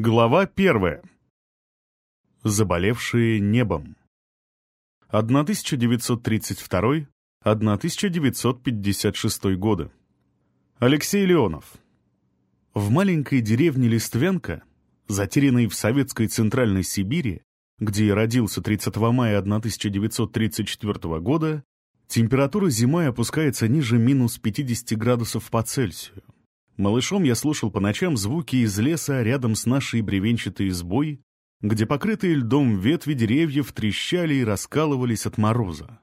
Глава первая. Заболевшие небом. 1932-1956 годы. Алексей Леонов. В маленькой деревне Листвянка, затерянной в советской Центральной Сибири, где я родился 30 мая 1934 года, температура зимой опускается ниже минус 50 градусов по Цельсию. Малышом я слушал по ночам звуки из леса рядом с нашей бревенчатой избой, где покрытые льдом ветви деревьев трещали и раскалывались от мороза.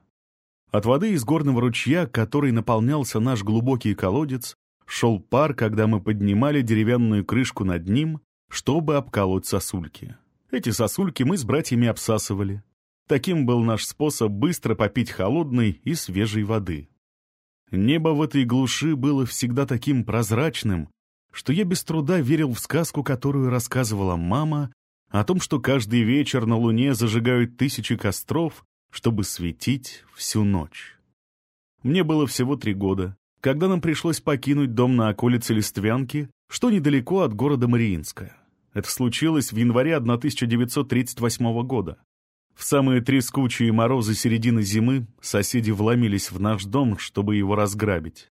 От воды из горного ручья, который наполнялся наш глубокий колодец, шел пар, когда мы поднимали деревянную крышку над ним, чтобы обколоть сосульки. Эти сосульки мы с братьями обсасывали. Таким был наш способ быстро попить холодной и свежей воды. Небо в этой глуши было всегда таким прозрачным, что я без труда верил в сказку, которую рассказывала мама, о том, что каждый вечер на луне зажигают тысячи костров, чтобы светить всю ночь. Мне было всего три года, когда нам пришлось покинуть дом на околице Листвянки, что недалеко от города Мариинска. Это случилось в январе 1938 года. В самые трескучие морозы середины зимы соседи вломились в наш дом, чтобы его разграбить.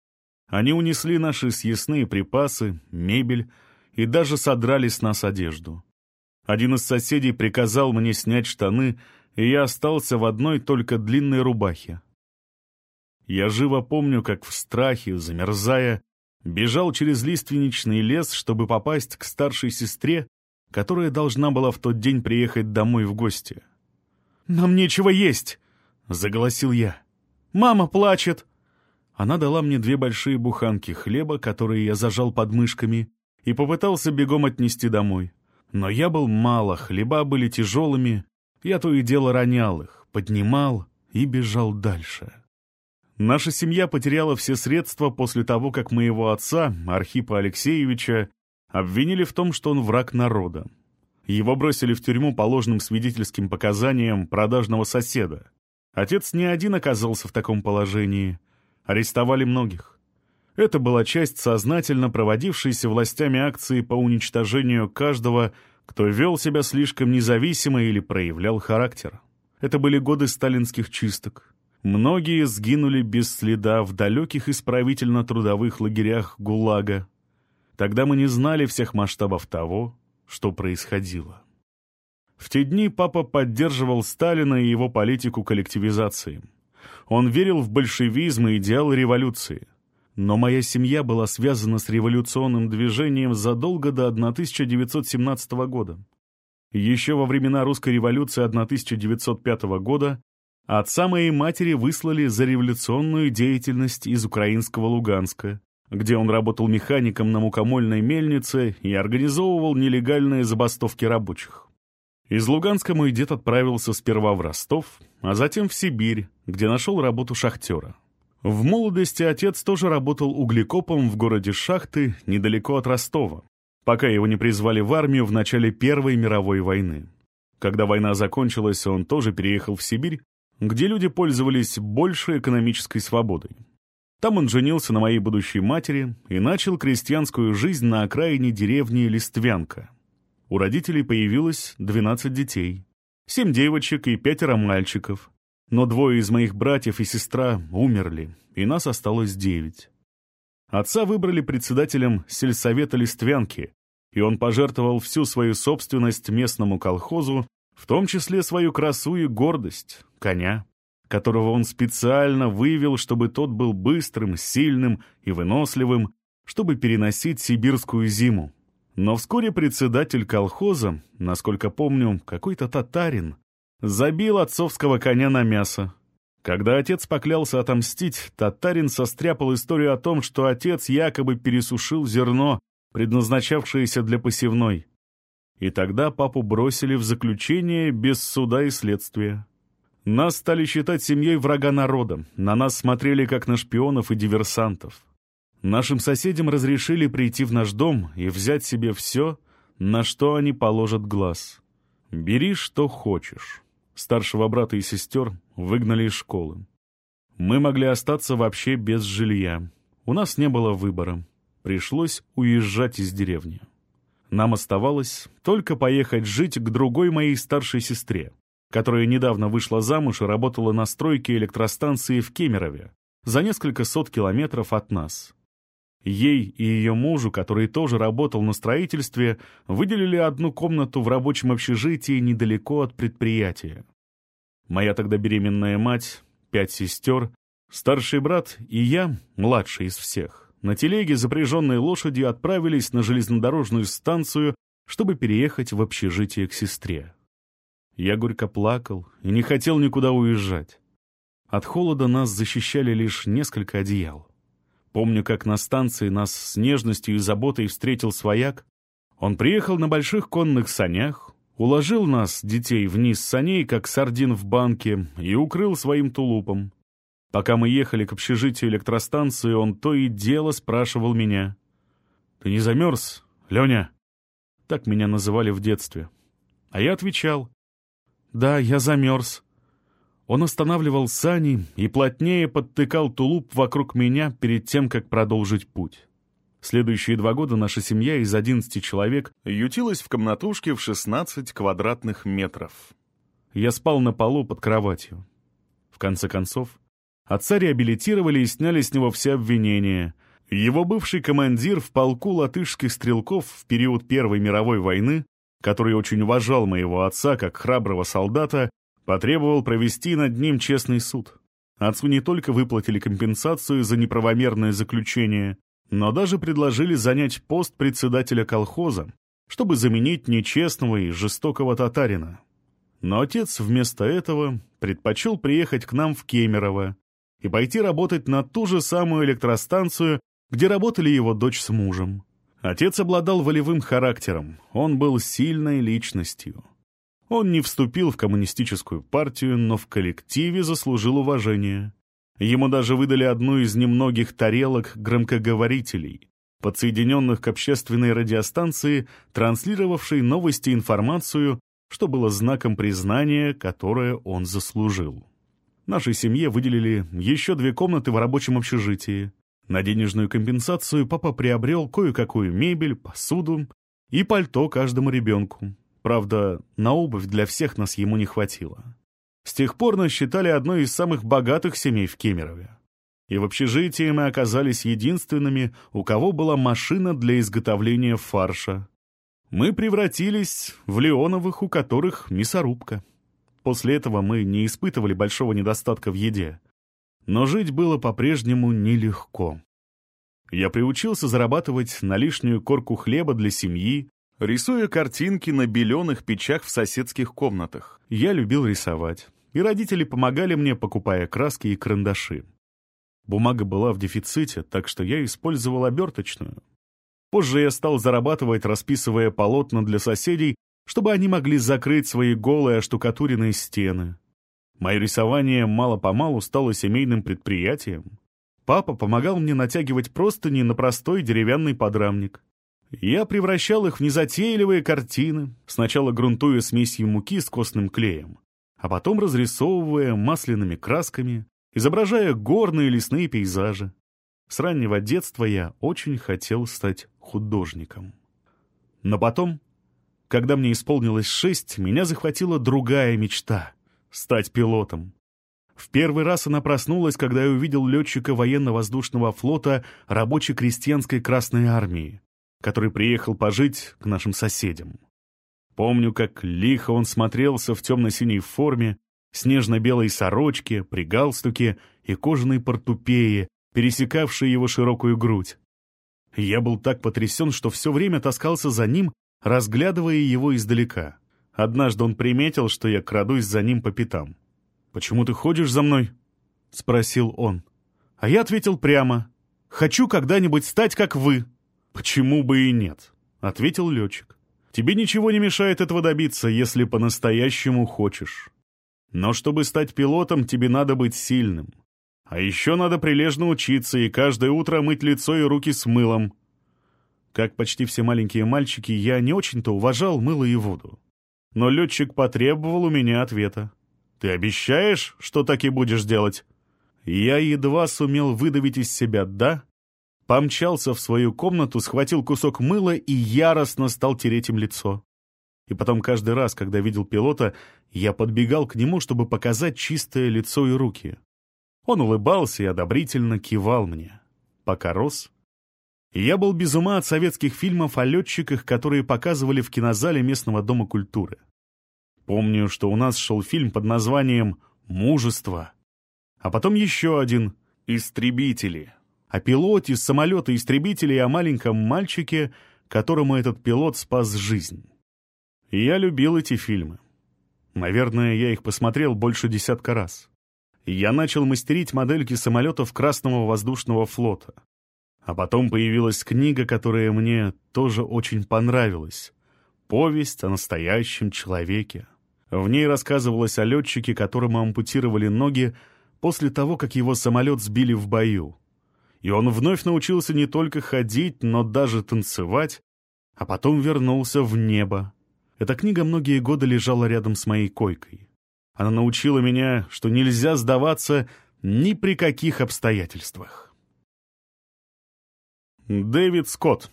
Они унесли наши съестные припасы, мебель и даже содрали с нас одежду. Один из соседей приказал мне снять штаны, и я остался в одной только длинной рубахе. Я живо помню, как в страхе, замерзая, бежал через лиственничный лес, чтобы попасть к старшей сестре, которая должна была в тот день приехать домой в гости. «Нам нечего есть!» — заголосил я. «Мама плачет!» Она дала мне две большие буханки хлеба, которые я зажал под мышками, и попытался бегом отнести домой. Но я был мало, хлеба были тяжелыми, я то и дело ронял их, поднимал и бежал дальше. Наша семья потеряла все средства после того, как моего отца, Архипа Алексеевича, обвинили в том, что он враг народа. Его бросили в тюрьму по ложным свидетельским показаниям продажного соседа. Отец не один оказался в таком положении. Арестовали многих. Это была часть сознательно проводившейся властями акции по уничтожению каждого, кто вел себя слишком независимо или проявлял характер. Это были годы сталинских чисток. Многие сгинули без следа в далеких исправительно-трудовых лагерях ГУЛАГа. Тогда мы не знали всех масштабов того, что происходило. В те дни папа поддерживал Сталина и его политику коллективизации. Он верил в большевизм и идеал революции. Но моя семья была связана с революционным движением задолго до 1917 года. Еще во времена русской революции 1905 года отца моей матери выслали за революционную деятельность из украинского Луганска, где он работал механиком на мукомольной мельнице и организовывал нелегальные забастовки рабочих. Из Луганска мой дед отправился сперва в Ростов, а затем в Сибирь, где нашел работу шахтера. В молодости отец тоже работал углекопом в городе Шахты, недалеко от Ростова, пока его не призвали в армию в начале Первой мировой войны. Когда война закончилась, он тоже переехал в Сибирь, где люди пользовались большей экономической свободой. Там он женился на моей будущей матери и начал крестьянскую жизнь на окраине деревни Листвянка. У родителей появилось 12 детей, 7 девочек и пятеро мальчиков. Но двое из моих братьев и сестра умерли, и нас осталось девять. Отца выбрали председателем сельсовета Листвянки, и он пожертвовал всю свою собственность местному колхозу, в том числе свою красу и гордость — коня которого он специально вывел, чтобы тот был быстрым, сильным и выносливым, чтобы переносить сибирскую зиму. Но вскоре председатель колхоза, насколько помню, какой-то татарин, забил отцовского коня на мясо. Когда отец поклялся отомстить, татарин состряпал историю о том, что отец якобы пересушил зерно, предназначавшееся для посевной. И тогда папу бросили в заключение без суда и следствия. Нас стали считать семьей врага народа, на нас смотрели как на шпионов и диверсантов. Нашим соседям разрешили прийти в наш дом и взять себе все, на что они положат глаз. Бери, что хочешь. Старшего брата и сестер выгнали из школы. Мы могли остаться вообще без жилья. У нас не было выбора. Пришлось уезжать из деревни. Нам оставалось только поехать жить к другой моей старшей сестре, которая недавно вышла замуж и работала на стройке электростанции в Кемерове, за несколько сот километров от нас. Ей и ее мужу, который тоже работал на строительстве, выделили одну комнату в рабочем общежитии недалеко от предприятия. Моя тогда беременная мать, пять сестер, старший брат и я, младший из всех, на телеге, запряженной лошадью, отправились на железнодорожную станцию, чтобы переехать в общежитие к сестре. Я горько плакал и не хотел никуда уезжать. От холода нас защищали лишь несколько одеял. Помню, как на станции нас с нежностью и заботой встретил свояк. Он приехал на больших конных санях, уложил нас, детей, вниз саней, как сардин в банке, и укрыл своим тулупом. Пока мы ехали к общежитию электростанции, он то и дело спрашивал меня. «Ты не замерз, Леня?» Так меня называли в детстве. А я отвечал. «Да, я замерз». Он останавливал сани и плотнее подтыкал тулуп вокруг меня перед тем, как продолжить путь. Следующие два года наша семья из 11 человек ютилась в комнатушке в 16 квадратных метров. Я спал на полу под кроватью. В конце концов, отца реабилитировали и сняли с него все обвинения. Его бывший командир в полку латышских стрелков в период Первой мировой войны, который очень уважал моего отца как храброго солдата, Потребовал провести над ним честный суд. Отцу не только выплатили компенсацию за неправомерное заключение, но даже предложили занять пост председателя колхоза, чтобы заменить нечестного и жестокого татарина. Но отец вместо этого предпочел приехать к нам в Кемерово и пойти работать на ту же самую электростанцию, где работали его дочь с мужем. Отец обладал волевым характером, он был сильной личностью. Он не вступил в коммунистическую партию, но в коллективе заслужил уважение. Ему даже выдали одну из немногих тарелок громкоговорителей, подсоединенных к общественной радиостанции, транслировавшей новости и информацию, что было знаком признания, которое он заслужил. Нашей семье выделили еще две комнаты в рабочем общежитии. На денежную компенсацию папа приобрел кое-какую мебель, посуду и пальто каждому ребенку. Правда, на обувь для всех нас ему не хватило. С тех пор нас считали одной из самых богатых семей в Кемерове. И в общежитии мы оказались единственными, у кого была машина для изготовления фарша. Мы превратились в Леоновых, у которых мясорубка. После этого мы не испытывали большого недостатка в еде. Но жить было по-прежнему нелегко. Я приучился зарабатывать на лишнюю корку хлеба для семьи, рисуя картинки на беленых печах в соседских комнатах. Я любил рисовать, и родители помогали мне, покупая краски и карандаши. Бумага была в дефиците, так что я использовал оберточную. Позже я стал зарабатывать, расписывая полотна для соседей, чтобы они могли закрыть свои голые оштукатуренные стены. Мое рисование мало-помалу стало семейным предприятием. Папа помогал мне натягивать простыни на простой деревянный подрамник. Я превращал их в незатейливые картины, сначала грунтуя смесью муки с костным клеем, а потом разрисовывая масляными красками, изображая горные лесные пейзажи. С раннего детства я очень хотел стать художником. Но потом, когда мне исполнилось шесть, меня захватила другая мечта — стать пилотом. В первый раз она проснулась, когда я увидел летчика военно-воздушного флота рабоче-крестьянской Красной Армии который приехал пожить к нашим соседям. Помню, как лихо он смотрелся в темно-синей форме, снежно-белой сорочке, при галстуке и кожаной портупее, пересекавшей его широкую грудь. Я был так потрясен, что все время таскался за ним, разглядывая его издалека. Однажды он приметил, что я крадусь за ним по пятам. «Почему ты ходишь за мной?» — спросил он. А я ответил прямо. «Хочу когда-нибудь стать, как вы». «Почему бы и нет?» — ответил летчик. «Тебе ничего не мешает этого добиться, если по-настоящему хочешь. Но чтобы стать пилотом, тебе надо быть сильным. А еще надо прилежно учиться и каждое утро мыть лицо и руки с мылом. Как почти все маленькие мальчики, я не очень-то уважал мыло и воду. Но летчик потребовал у меня ответа. «Ты обещаешь, что так и будешь делать?» Я едва сумел выдавить из себя «да», помчался в свою комнату, схватил кусок мыла и яростно стал тереть им лицо. И потом каждый раз, когда видел пилота, я подбегал к нему, чтобы показать чистое лицо и руки. Он улыбался и одобрительно кивал мне. Пока рос. Я был без ума от советских фильмов о летчиках, которые показывали в кинозале местного дома культуры. Помню, что у нас шел фильм под названием «Мужество», а потом еще один «Истребители», о пилоте самолета-истребителя и о маленьком мальчике, которому этот пилот спас жизнь. Я любил эти фильмы. Наверное, я их посмотрел больше десятка раз. Я начал мастерить модельки самолетов Красного воздушного флота. А потом появилась книга, которая мне тоже очень понравилась. Повесть о настоящем человеке. В ней рассказывалось о летчике, которому ампутировали ноги после того, как его самолет сбили в бою. И он вновь научился не только ходить, но даже танцевать, а потом вернулся в небо, эта книга многие годы лежала рядом с моей койкой. Она научила меня, что нельзя сдаваться ни при каких обстоятельствах. Дэвид Скотт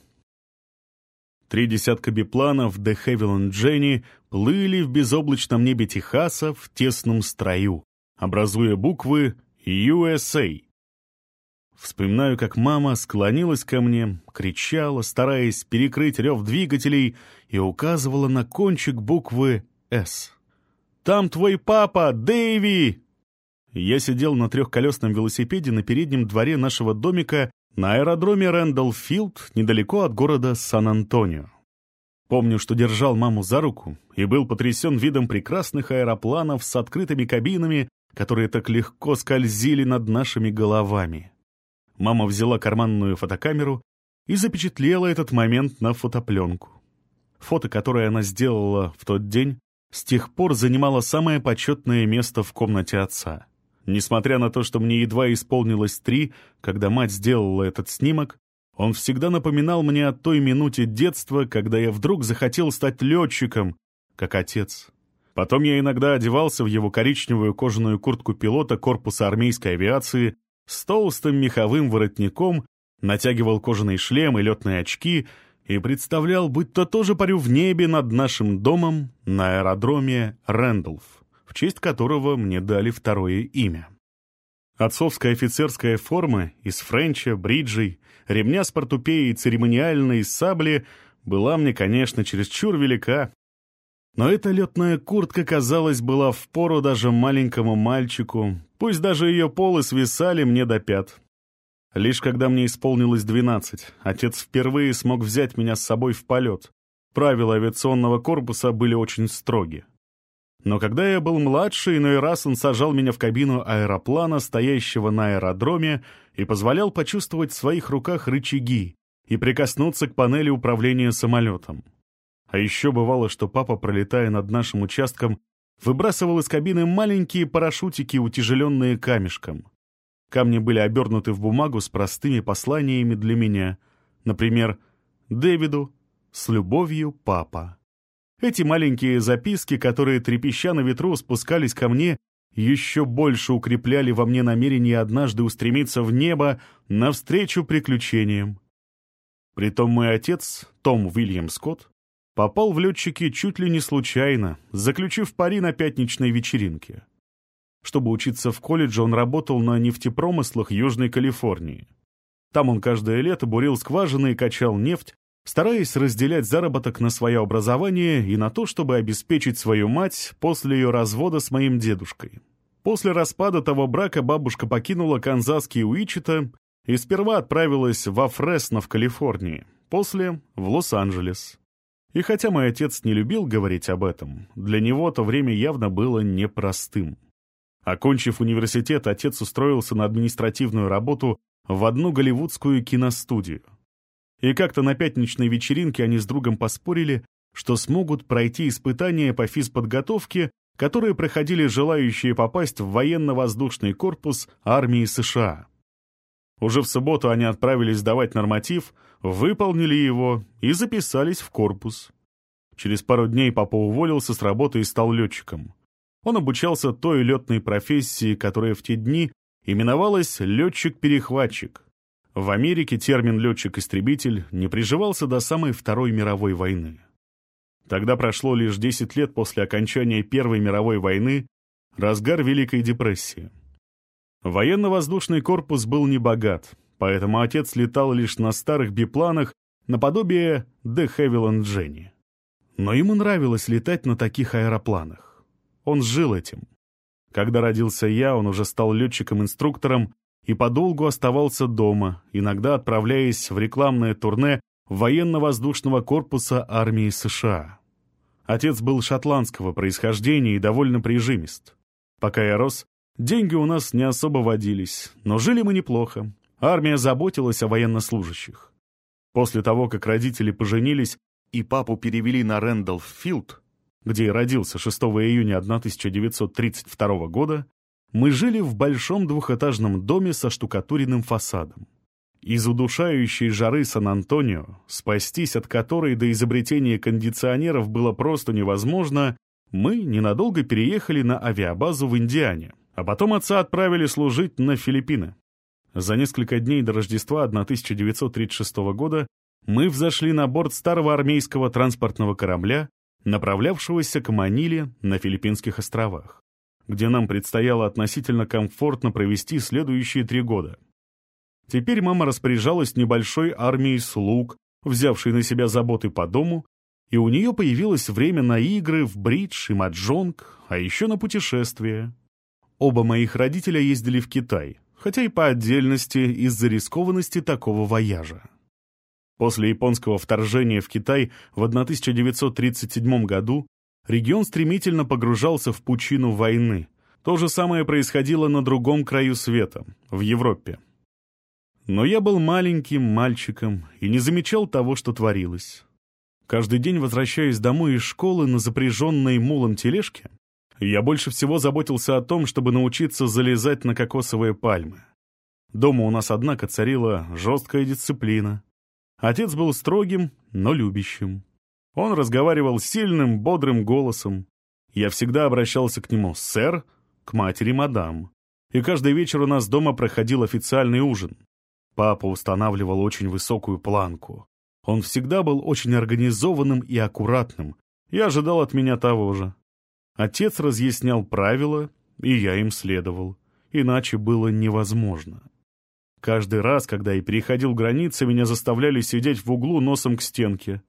Три десятка бипланов де Хевиланд Дженни плыли в безоблачном небе Техаса в тесном строю, образуя буквы USA. Вспоминаю, как мама склонилась ко мне, кричала, стараясь перекрыть рев двигателей, и указывала на кончик буквы «С». «Там твой папа, Дэйви!» Я сидел на трехколесном велосипеде на переднем дворе нашего домика на аэродроме Рэндалл-Филд, недалеко от города Сан-Антонио. Помню, что держал маму за руку и был потрясен видом прекрасных аэропланов с открытыми кабинами, которые так легко скользили над нашими головами. Мама взяла карманную фотокамеру и запечатлела этот момент на фотопленку. Фото, которое она сделала в тот день, с тех пор занимало самое почетное место в комнате отца. Несмотря на то, что мне едва исполнилось три, когда мать сделала этот снимок, он всегда напоминал мне о той минуте детства, когда я вдруг захотел стать летчиком, как отец. Потом я иногда одевался в его коричневую кожаную куртку пилота корпуса армейской авиации с толстым меховым воротником, натягивал кожаный шлем и летные очки и представлял, будто тоже парю в небе над нашим домом на аэродроме Рэндалф, честь которого мне дали второе имя. Отцовская офицерская форма из френча, бриджей, ремня с портупеей церемониальной сабли была мне, конечно, чересчур велика, но эта летная куртка, казалось, была в пору даже маленькому мальчику, пусть даже ее полы свисали мне до пят. Лишь когда мне исполнилось двенадцать, отец впервые смог взять меня с собой в полет. Правила авиационного корпуса были очень строги. Но когда я был младше, иной раз он сажал меня в кабину аэроплана, стоящего на аэродроме, и позволял почувствовать в своих руках рычаги и прикоснуться к панели управления самолетом. А еще бывало, что папа, пролетая над нашим участком, выбрасывал из кабины маленькие парашютики, утяжеленные камешком. Камни были обернуты в бумагу с простыми посланиями для меня. Например, «Дэвиду, с любовью, папа». Эти маленькие записки, которые трепеща на ветру спускались ко мне, еще больше укрепляли во мне намерение однажды устремиться в небо навстречу приключениям. Притом мой отец, Том Уильям Скотт, Попал в летчики чуть ли не случайно, заключив пари на пятничной вечеринке. Чтобы учиться в колледже, он работал на нефтепромыслах Южной Калифорнии. Там он каждое лето бурил скважины и качал нефть, стараясь разделять заработок на свое образование и на то, чтобы обеспечить свою мать после ее развода с моим дедушкой. После распада того брака бабушка покинула канзасский Уичета и сперва отправилась во Фресно в Калифорнии, после — в Лос-Анджелес. И хотя мой отец не любил говорить об этом, для него то время явно было непростым. Окончив университет, отец устроился на административную работу в одну голливудскую киностудию. И как-то на пятничной вечеринке они с другом поспорили, что смогут пройти испытания по физподготовке, которые проходили желающие попасть в военно-воздушный корпус армии США. Уже в субботу они отправились сдавать норматив, выполнили его и записались в корпус. Через пару дней папа уволился с работы и стал летчиком. Он обучался той летной профессии, которая в те дни именовалась летчик-перехватчик. В Америке термин «летчик-истребитель» не приживался до самой Второй мировой войны. Тогда прошло лишь 10 лет после окончания Первой мировой войны, разгар Великой депрессии. Военно-воздушный корпус был небогат, поэтому отец летал лишь на старых бипланах наподобие «De Havilland Jenny». Но ему нравилось летать на таких аэропланах. Он жил этим. Когда родился я, он уже стал летчиком-инструктором и подолгу оставался дома, иногда отправляясь в рекламное турне военно-воздушного корпуса армии США. Отец был шотландского происхождения и довольно прижимист. Пока я рос, деньги у нас не особо водились, но жили мы неплохо. Армия заботилась о военнослужащих. После того, как родители поженились и папу перевели на Рэндалф-Филд, где и родился 6 июня 1932 года, мы жили в большом двухэтажном доме со штукатуренным фасадом. Из удушающей жары Сан-Антонио, спастись от которой до изобретения кондиционеров было просто невозможно, мы ненадолго переехали на авиабазу в Индиане, а потом отца отправили служить на Филиппины. За несколько дней до Рождества 1936 года мы взошли на борт старого армейского транспортного корабля, направлявшегося к Маниле на Филиппинских островах где нам предстояло относительно комфортно провести следующие три года. Теперь мама распоряжалась небольшой армией слуг, взявшей на себя заботы по дому, и у нее появилось время на игры в бридж и маджонг, а еще на путешествия. Оба моих родителя ездили в Китай, хотя и по отдельности из-за рискованности такого вояжа. После японского вторжения в Китай в 1937 году регион стремительно погружался в пучину войны. То же самое происходило на другом краю света, в Европе. Но я был маленьким мальчиком и не замечал того, что творилось. Каждый день, возвращаясь домой из школы на запряженной мулом тележке, я больше всего заботился о том, чтобы научиться залезать на кокосовые пальмы. Дома у нас, однако, царила жесткая дисциплина. Отец был строгим, но любящим. Он разговаривал сильным, бодрым голосом. Я всегда обращался к нему «сэр», к матери «мадам». И каждый вечер у нас дома проходил официальный ужин. Папа устанавливал очень высокую планку. Он всегда был очень организованным и аккуратным. Я ожидал от меня того же. Отец разъяснял правила, и я им следовал. Иначе было невозможно. Каждый раз, когда я переходил границы, меня заставляли сидеть в углу носом к стенке.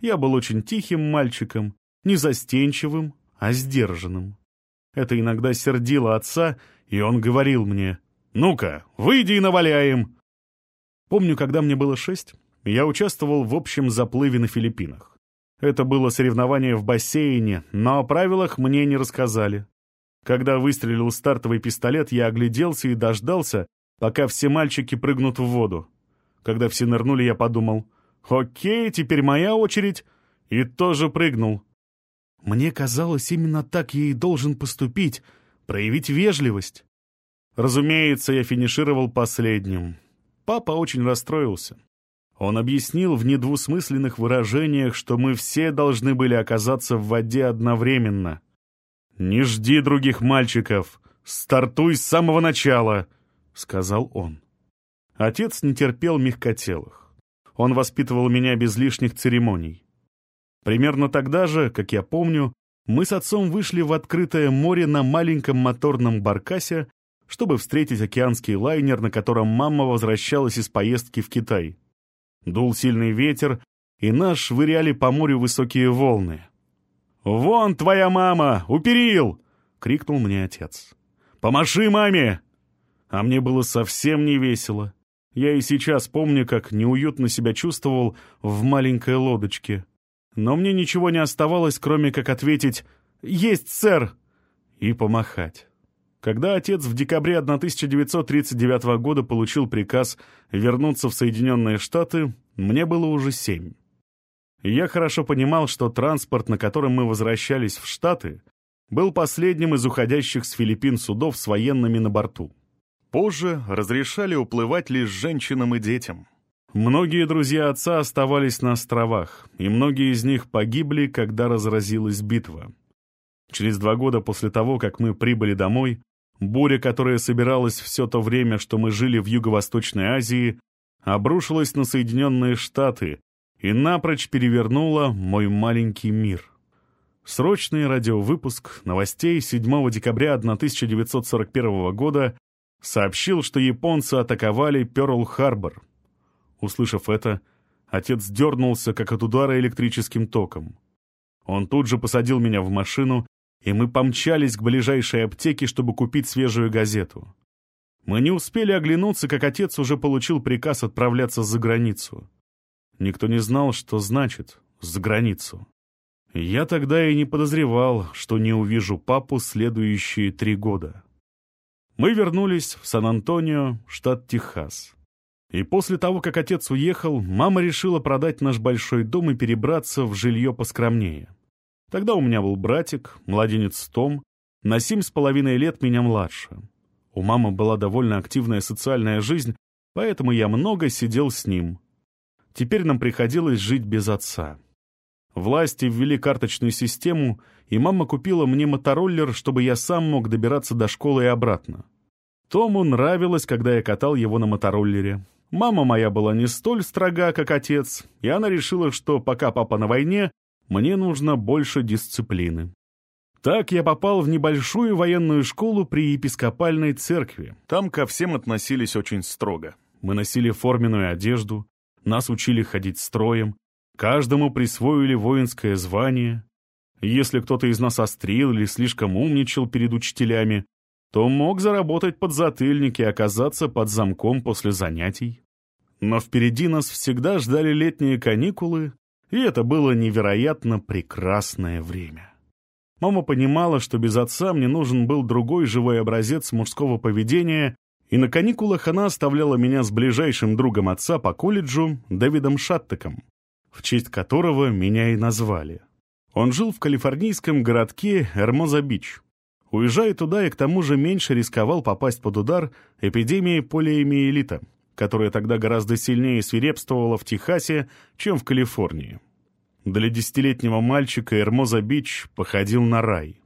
Я был очень тихим мальчиком, не застенчивым, а сдержанным. Это иногда сердило отца, и он говорил мне, «Ну-ка, выйди и наваляем!» Помню, когда мне было шесть, я участвовал в общем заплыве на Филиппинах. Это было соревнование в бассейне, но о правилах мне не рассказали. Когда выстрелил стартовый пистолет, я огляделся и дождался, пока все мальчики прыгнут в воду. Когда все нырнули, я подумал, «Окей, теперь моя очередь!» И тоже прыгнул. Мне казалось, именно так я и должен поступить, проявить вежливость. Разумеется, я финишировал последним. Папа очень расстроился. Он объяснил в недвусмысленных выражениях, что мы все должны были оказаться в воде одновременно. «Не жди других мальчиков! Стартуй с самого начала!» — сказал он. Отец не терпел мягкотелых. Он воспитывал меня без лишних церемоний. Примерно тогда же, как я помню, мы с отцом вышли в открытое море на маленьком моторном баркасе, чтобы встретить океанский лайнер, на котором мама возвращалась из поездки в Китай. Дул сильный ветер, и нас швыряли по морю высокие волны. «Вон твоя мама! У перил!» — крикнул мне отец. «Помаши маме!» А мне было совсем не весело. Я и сейчас помню, как неуютно себя чувствовал в маленькой лодочке. Но мне ничего не оставалось, кроме как ответить «Есть, сэр!» и помахать. Когда отец в декабре 1939 года получил приказ вернуться в Соединенные Штаты, мне было уже семь. Я хорошо понимал, что транспорт, на котором мы возвращались в Штаты, был последним из уходящих с Филиппин судов с военными на борту. Позже разрешали уплывать лишь женщинам и детям. Многие друзья отца оставались на островах, и многие из них погибли, когда разразилась битва. Через два года после того, как мы прибыли домой, буря, которая собиралась все то время, что мы жили в Юго-Восточной Азии, обрушилась на Соединенные Штаты и напрочь перевернула мой маленький мир. Срочный радиовыпуск новостей 7 декабря 1941 года сообщил, что японцы атаковали Пёрл-Харбор. Услышав это, отец дернулся, как от удара электрическим током. Он тут же посадил меня в машину, и мы помчались к ближайшей аптеке, чтобы купить свежую газету. Мы не успели оглянуться, как отец уже получил приказ отправляться за границу. Никто не знал, что значит «за границу». Я тогда и не подозревал, что не увижу папу следующие три года. Мы вернулись в Сан-Антонио, штат Техас. И после того, как отец уехал, мама решила продать наш большой дом и перебраться в жилье поскромнее. Тогда у меня был братик, младенец Том, на семь с половиной лет меня младше. У мамы была довольно активная социальная жизнь, поэтому я много сидел с ним. Теперь нам приходилось жить без отца. Власти ввели карточную систему, и мама купила мне мотороллер, чтобы я сам мог добираться до школы и обратно. Тому нравилось, когда я катал его на мотороллере. Мама моя была не столь строга, как отец, и она решила, что пока папа на войне, мне нужно больше дисциплины. Так я попал в небольшую военную школу при епископальной церкви. Там ко всем относились очень строго. Мы носили форменную одежду, нас учили ходить строем, Каждому присвоили воинское звание. Если кто-то из нас острил или слишком умничал перед учителями, то мог заработать подзатыльник и оказаться под замком после занятий. Но впереди нас всегда ждали летние каникулы, и это было невероятно прекрасное время. Мама понимала, что без отца мне нужен был другой живой образец мужского поведения, и на каникулах она оставляла меня с ближайшим другом отца по колледжу Дэвидом Шаттеком в честь которого меня и назвали. Он жил в калифорнийском городке Эрмоза-Бич. Уезжая туда и к тому же меньше рисковал попасть под удар эпидемии полиомиелита, которая тогда гораздо сильнее свирепствовала в Техасе, чем в Калифорнии. Для десятилетнего мальчика Эрмоза-Бич походил на рай.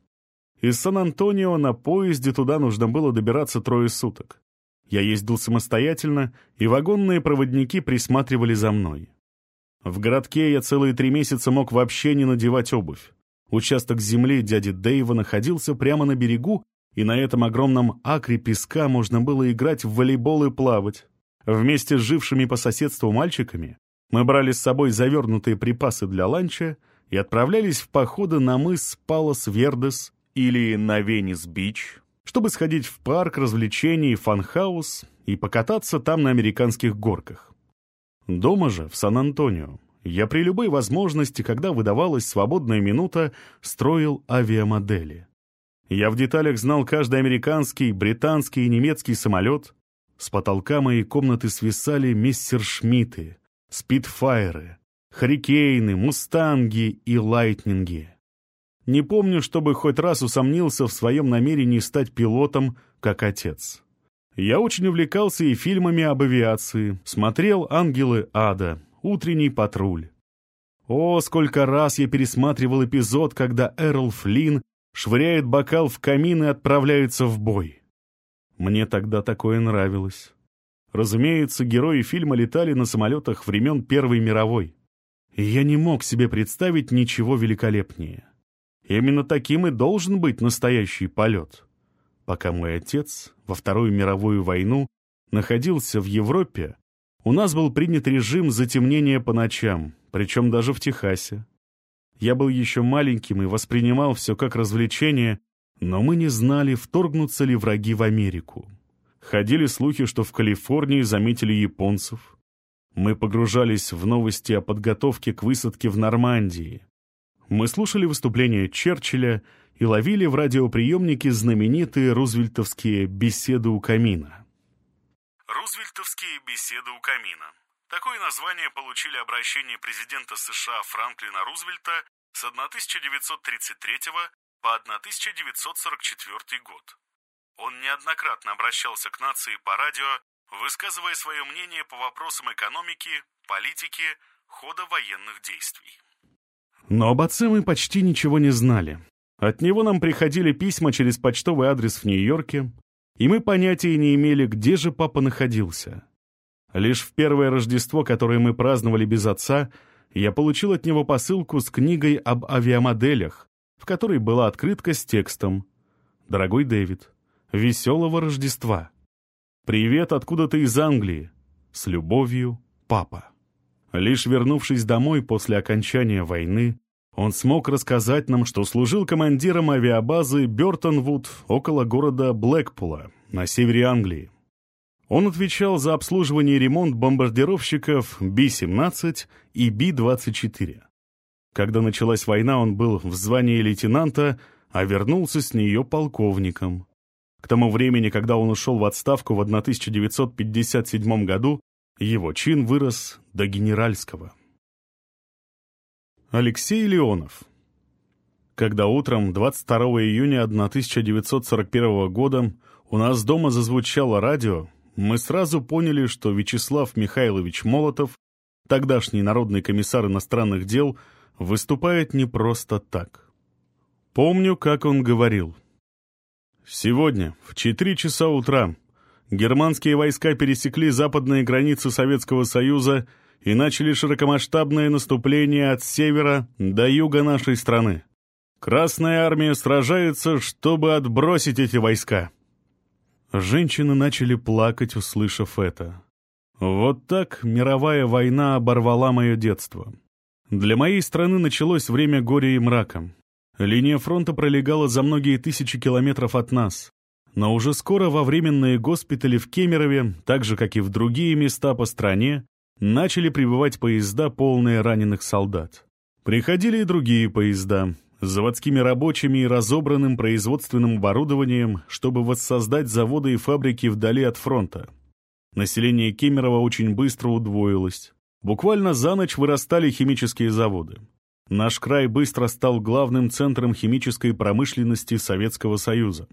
Из Сан-Антонио на поезде туда нужно было добираться трое суток. Я ездил самостоятельно, и вагонные проводники присматривали за мной. В городке я целые три месяца мог вообще не надевать обувь. Участок земли дяди Дэйва находился прямо на берегу, и на этом огромном акре песка можно было играть в волейбол и плавать. Вместе с жившими по соседству мальчиками мы брали с собой завернутые припасы для ланча и отправлялись в походы на мыс Палос-Вердес или на Венес-Бич, чтобы сходить в парк развлечений Фанхаус и покататься там на американских горках. Дома же, в Сан-Антонио, я при любой возможности, когда выдавалась свободная минута, строил авиамодели. Я в деталях знал каждый американский, британский и немецкий самолет. С потолка моей комнаты свисали мессершмитты, спитфайры, харикейны, мустанги и лайтнинги. Не помню, чтобы хоть раз усомнился в своем намерении стать пилотом, как отец. Я очень увлекался и фильмами об авиации, смотрел «Ангелы ада», «Утренний патруль». О, сколько раз я пересматривал эпизод, когда Эрл Флинн швыряет бокал в камин и отправляется в бой. Мне тогда такое нравилось. Разумеется, герои фильма летали на самолетах времен Первой мировой. И я не мог себе представить ничего великолепнее. Именно таким и должен быть настоящий полет пока мой отец во Вторую мировую войну находился в Европе, у нас был принят режим затемнения по ночам, причем даже в Техасе. Я был еще маленьким и воспринимал все как развлечение, но мы не знали, вторгнутся ли враги в Америку. Ходили слухи, что в Калифорнии заметили японцев. Мы погружались в новости о подготовке к высадке в Нормандии. Мы слушали выступления Черчилля и ловили в радиоприемнике знаменитые рузвельтовские «беседы у камина». Рузвельтовские беседы у камина. Такое название получили обращения президента США Франклина Рузвельта с 1933 по 1944 год. Он неоднократно обращался к нации по радио, высказывая свое мнение по вопросам экономики, политики, хода военных действий. Но об отце мы почти ничего не знали. От него нам приходили письма через почтовый адрес в Нью-Йорке, и мы понятия не имели, где же папа находился. Лишь в первое Рождество, которое мы праздновали без отца, я получил от него посылку с книгой об авиамоделях, в которой была открытка с текстом «Дорогой Дэвид, веселого Рождества! Привет откуда-то из Англии! С любовью, папа!» Лишь вернувшись домой после окончания войны, он смог рассказать нам, что служил командиром авиабазы Бёртонвуд около города Блэкпула на севере Англии. Он отвечал за обслуживание и ремонт бомбардировщиков Би-17 и Би-24. Когда началась война, он был в звании лейтенанта, а вернулся с нее полковником. К тому времени, когда он ушел в отставку в 1957 году, его чин вырос до генеральского. Алексей Леонов Когда утром 22 июня 1941 года у нас дома зазвучало радио, мы сразу поняли, что Вячеслав Михайлович Молотов, тогдашний народный комиссар иностранных дел, выступает не просто так. Помню, как он говорил. «Сегодня, в 4 часа утра, германские войска пересекли западные границы Советского Союза и начали широкомасштабное наступление от севера до юга нашей страны. Красная армия сражается, чтобы отбросить эти войска. Женщины начали плакать, услышав это. Вот так мировая война оборвала мое детство. Для моей страны началось время горя и мрака. Линия фронта пролегала за многие тысячи километров от нас. Но уже скоро во временные госпитали в Кемерове, так же, как и в другие места по стране, начали прибывать поезда, полные раненых солдат. Приходили и другие поезда, с заводскими рабочими и разобранным производственным оборудованием, чтобы воссоздать заводы и фабрики вдали от фронта. Население Кемерово очень быстро удвоилось. Буквально за ночь вырастали химические заводы. Наш край быстро стал главным центром химической промышленности Советского Союза.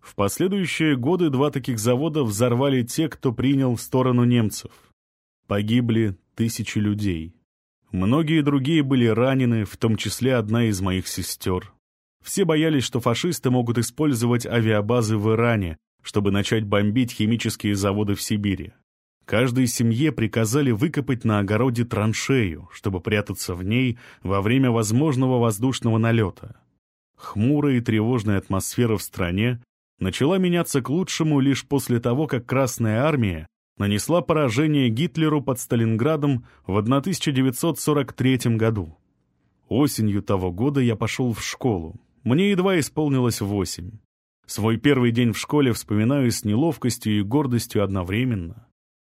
В последующие годы два таких завода взорвали те, кто принял сторону немцев. Погибли тысячи людей. Многие другие были ранены, в том числе одна из моих сестер. Все боялись, что фашисты могут использовать авиабазы в Иране, чтобы начать бомбить химические заводы в Сибири. Каждой семье приказали выкопать на огороде траншею, чтобы прятаться в ней во время возможного воздушного налета. Хмурая и тревожная атмосфера в стране начала меняться к лучшему лишь после того, как Красная Армия нанесла поражение Гитлеру под Сталинградом в 1943 году. Осенью того года я пошел в школу. Мне едва исполнилось восемь. Свой первый день в школе вспоминаю с неловкостью и гордостью одновременно.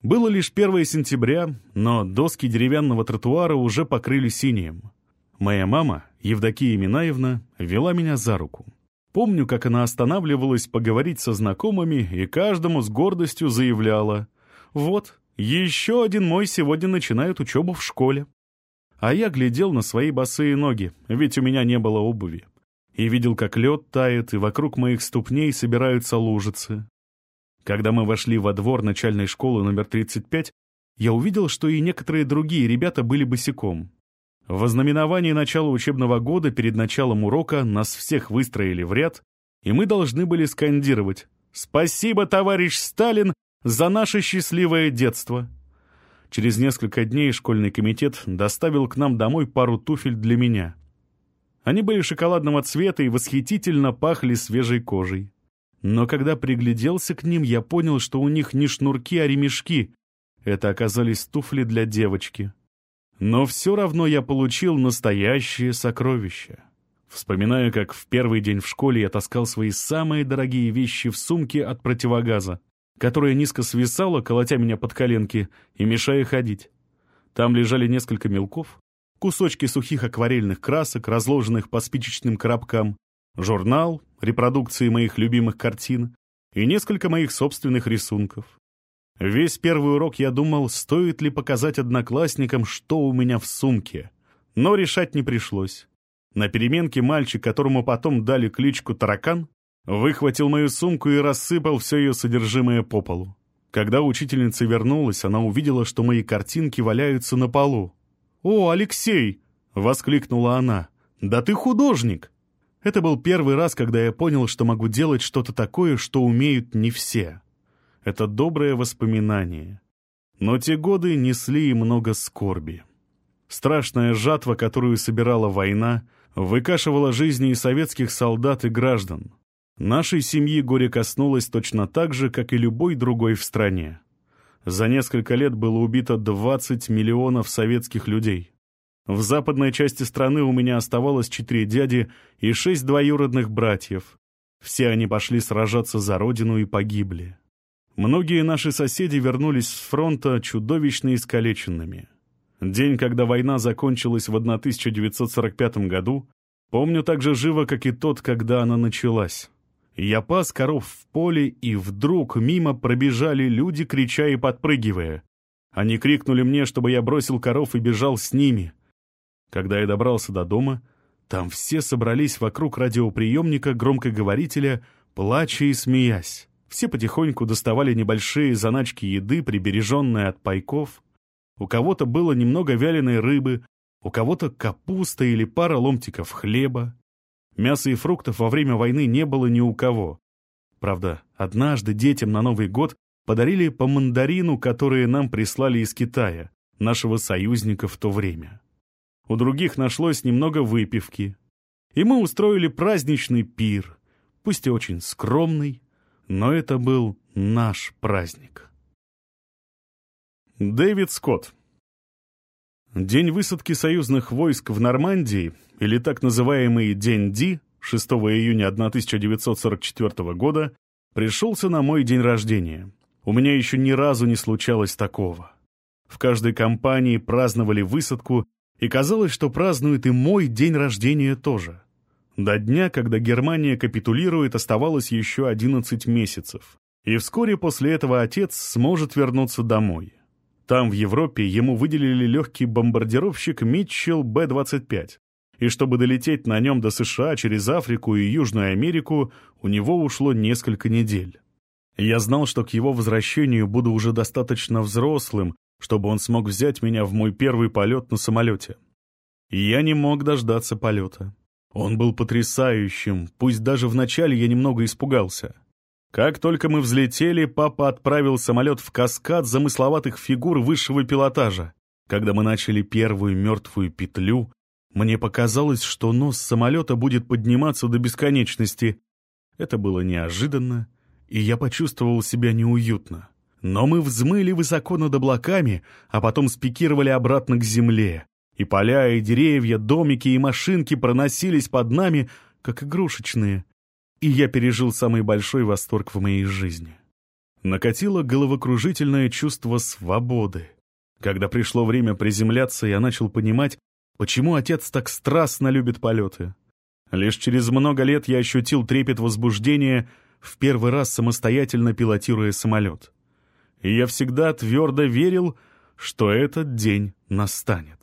Было лишь 1 сентября, но доски деревянного тротуара уже покрыли синим. Моя мама, Евдокия Минаевна, вела меня за руку. Помню, как она останавливалась поговорить со знакомыми и каждому с гордостью заявляла вот, еще один мой сегодня начинает учебу в школе. А я глядел на свои босые ноги, ведь у меня не было обуви. И видел, как лед тает, и вокруг моих ступней собираются лужицы. Когда мы вошли во двор начальной школы номер 35, я увидел, что и некоторые другие ребята были босиком. В ознаменовании начала учебного года перед началом урока нас всех выстроили в ряд, и мы должны были скандировать «Спасибо, товарищ Сталин, за наше счастливое детство. Через несколько дней школьный комитет доставил к нам домой пару туфель для меня. Они были шоколадного цвета и восхитительно пахли свежей кожей. Но когда пригляделся к ним, я понял, что у них не шнурки, а ремешки. Это оказались туфли для девочки. Но все равно я получил настоящее сокровище. Вспоминаю, как в первый день в школе я таскал свои самые дорогие вещи в сумке от противогаза которая низко свисала, колотя меня под коленки и мешая ходить. Там лежали несколько мелков, кусочки сухих акварельных красок, разложенных по спичечным коробкам, журнал, репродукции моих любимых картин и несколько моих собственных рисунков. Весь первый урок я думал, стоит ли показать одноклассникам, что у меня в сумке. Но решать не пришлось. На переменке мальчик, которому потом дали кличку «Таракан», Выхватил мою сумку и рассыпал все ее содержимое по полу. Когда учительница вернулась, она увидела, что мои картинки валяются на полу. «О, Алексей!» — воскликнула она. «Да ты художник!» Это был первый раз, когда я понял, что могу делать что-то такое, что умеют не все. Это доброе воспоминание. Но те годы несли и много скорби. Страшная жатва, которую собирала война, выкашивала жизни и советских солдат и граждан. Нашей семьи горе коснулось точно так же, как и любой другой в стране. За несколько лет было убито 20 миллионов советских людей. В западной части страны у меня оставалось четыре дяди и шесть двоюродных братьев. Все они пошли сражаться за родину и погибли. Многие наши соседи вернулись с фронта чудовищно искалеченными. День, когда война закончилась в 1945 году, помню так же живо, как и тот, когда она началась. Я пас коров в поле, и вдруг мимо пробежали люди, крича и подпрыгивая. Они крикнули мне, чтобы я бросил коров и бежал с ними. Когда я добрался до дома, там все собрались вокруг радиоприемника громкоговорителя, плача и смеясь. Все потихоньку доставали небольшие заначки еды, прибереженные от пайков. У кого-то было немного вяленой рыбы, у кого-то капуста или пара ломтиков хлеба. Мяса и фруктов во время войны не было ни у кого. Правда, однажды детям на Новый год подарили по мандарину, которые нам прислали из Китая, нашего союзника в то время. У других нашлось немного выпивки. И мы устроили праздничный пир, пусть и очень скромный, но это был наш праздник. Дэвид Скотт День высадки союзных войск в Нормандии, или так называемый День Ди, 6 июня 1944 года, пришелся на мой день рождения. У меня еще ни разу не случалось такого. В каждой компании праздновали высадку, и казалось, что празднует и мой день рождения тоже. До дня, когда Германия капитулирует, оставалось еще 11 месяцев. И вскоре после этого отец сможет вернуться домой. Там, в Европе, ему выделили легкий бомбардировщик Митчелл Б-25. И чтобы долететь на нем до США через Африку и Южную Америку, у него ушло несколько недель. Я знал, что к его возвращению буду уже достаточно взрослым, чтобы он смог взять меня в мой первый полет на самолете. И я не мог дождаться полета. Он был потрясающим, пусть даже вначале я немного испугался. Как только мы взлетели, папа отправил самолет в каскад замысловатых фигур высшего пилотажа. Когда мы начали первую мертвую петлю, мне показалось, что нос самолета будет подниматься до бесконечности. Это было неожиданно, и я почувствовал себя неуютно. Но мы взмыли высоко над облаками, а потом спикировали обратно к земле. И поля, и деревья, домики и машинки проносились под нами, как игрушечные — и я пережил самый большой восторг в моей жизни. Накатило головокружительное чувство свободы. Когда пришло время приземляться, я начал понимать, почему отец так страстно любит полеты. Лишь через много лет я ощутил трепет возбуждения, в первый раз самостоятельно пилотируя самолет. И я всегда твердо верил, что этот день настанет.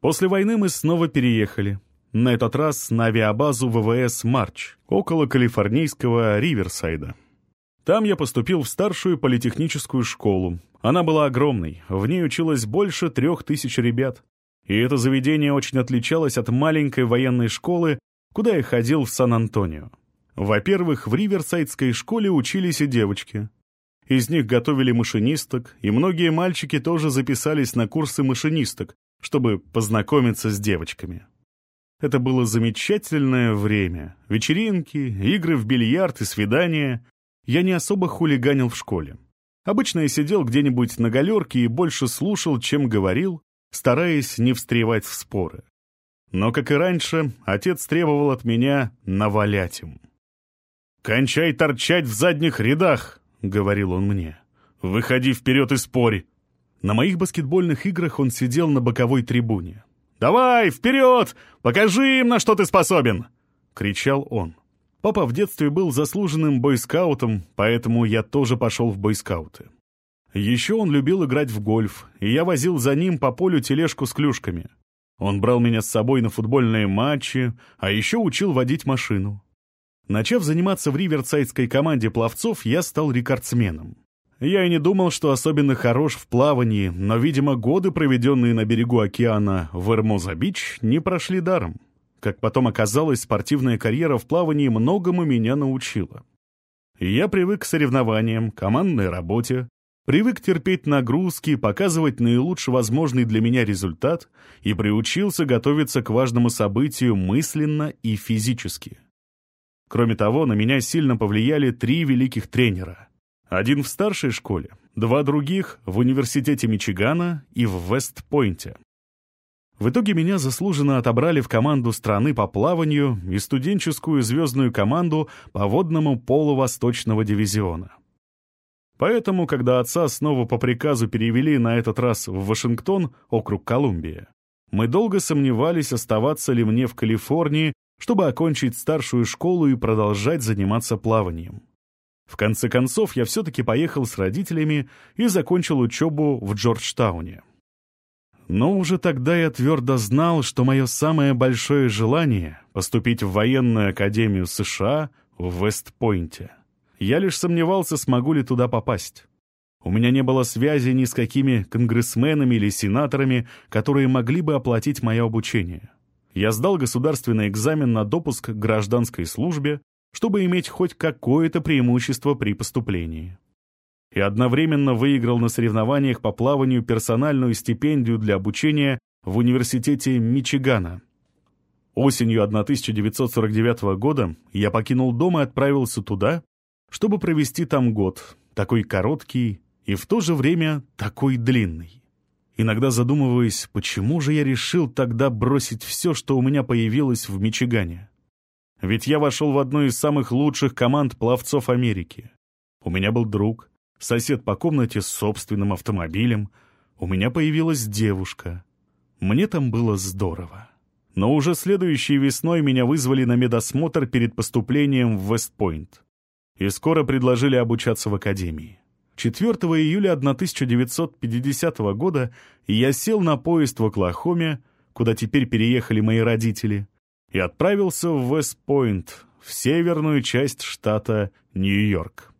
После войны мы снова переехали, на этот раз на авиабазу ВВС «Марч» около калифорнийского Риверсайда. Там я поступил в старшую политехническую школу. Она была огромной, в ней училось больше трех тысяч ребят. И это заведение очень отличалось от маленькой военной школы, куда я ходил в Сан-Антонио. Во-первых, в Риверсайдской школе учились и девочки. Из них готовили машинисток, и многие мальчики тоже записались на курсы машинисток, чтобы познакомиться с девочками. Это было замечательное время. Вечеринки, игры в бильярд и свидания. Я не особо хулиганил в школе. Обычно я сидел где-нибудь на галерке и больше слушал, чем говорил, стараясь не встревать в споры. Но, как и раньше, отец требовал от меня навалять им. «Кончай торчать в задних рядах», — говорил он мне. «Выходи вперед и спори». На моих баскетбольных играх он сидел на боковой трибуне. «Давай, вперед! Покажи им, на что ты способен!» — кричал он. Папа в детстве был заслуженным бойскаутом, поэтому я тоже пошел в бойскауты. Еще он любил играть в гольф, и я возил за ним по полю тележку с клюшками. Он брал меня с собой на футбольные матчи, а еще учил водить машину. Начав заниматься в риверсайдской команде пловцов, я стал рекордсменом. Я и не думал, что особенно хорош в плавании, но, видимо, годы, проведенные на берегу океана в Эрмоза-Бич, не прошли даром. Как потом оказалось, спортивная карьера в плавании многому меня научила. я привык к соревнованиям, командной работе, привык терпеть нагрузки, показывать наилучший возможный для меня результат и приучился готовиться к важному событию мысленно и физически. Кроме того, на меня сильно повлияли три великих тренера. Один в старшей школе, два других в университете Мичигана и в Вестпойнте. В итоге меня заслуженно отобрали в команду страны по плаванию и студенческую звездную команду по водному полу Восточного дивизиона. Поэтому, когда отца снова по приказу перевели на этот раз в Вашингтон, округ Колумбия, мы долго сомневались, оставаться ли мне в Калифорнии, чтобы окончить старшую школу и продолжать заниматься плаванием. В конце концов, я все-таки поехал с родителями и закончил учебу в Джорджтауне. Но уже тогда я твердо знал, что мое самое большое желание — поступить в военную академию США в Вестпойнте. Я лишь сомневался, смогу ли туда попасть. У меня не было связи ни с какими конгрессменами или сенаторами, которые могли бы оплатить мое обучение. Я сдал государственный экзамен на допуск к гражданской службе, чтобы иметь хоть какое-то преимущество при поступлении. И одновременно выиграл на соревнованиях по плаванию персональную стипендию для обучения в университете Мичигана. Осенью 1949 года я покинул дом и отправился туда, чтобы провести там год, такой короткий и в то же время такой длинный. Иногда задумываясь, почему же я решил тогда бросить все, что у меня появилось в Мичигане. Ведь я вошел в одну из самых лучших команд пловцов Америки. У меня был друг, сосед по комнате с собственным автомобилем. У меня появилась девушка. Мне там было здорово. Но уже следующей весной меня вызвали на медосмотр перед поступлением в Вестпойнт и скоро предложили обучаться в академии. 4 июля 1950 года я сел на поезд в Оклахоме, куда теперь переехали мои родители, и отправился в Вестпойнт, в северную часть штата Нью-Йорк.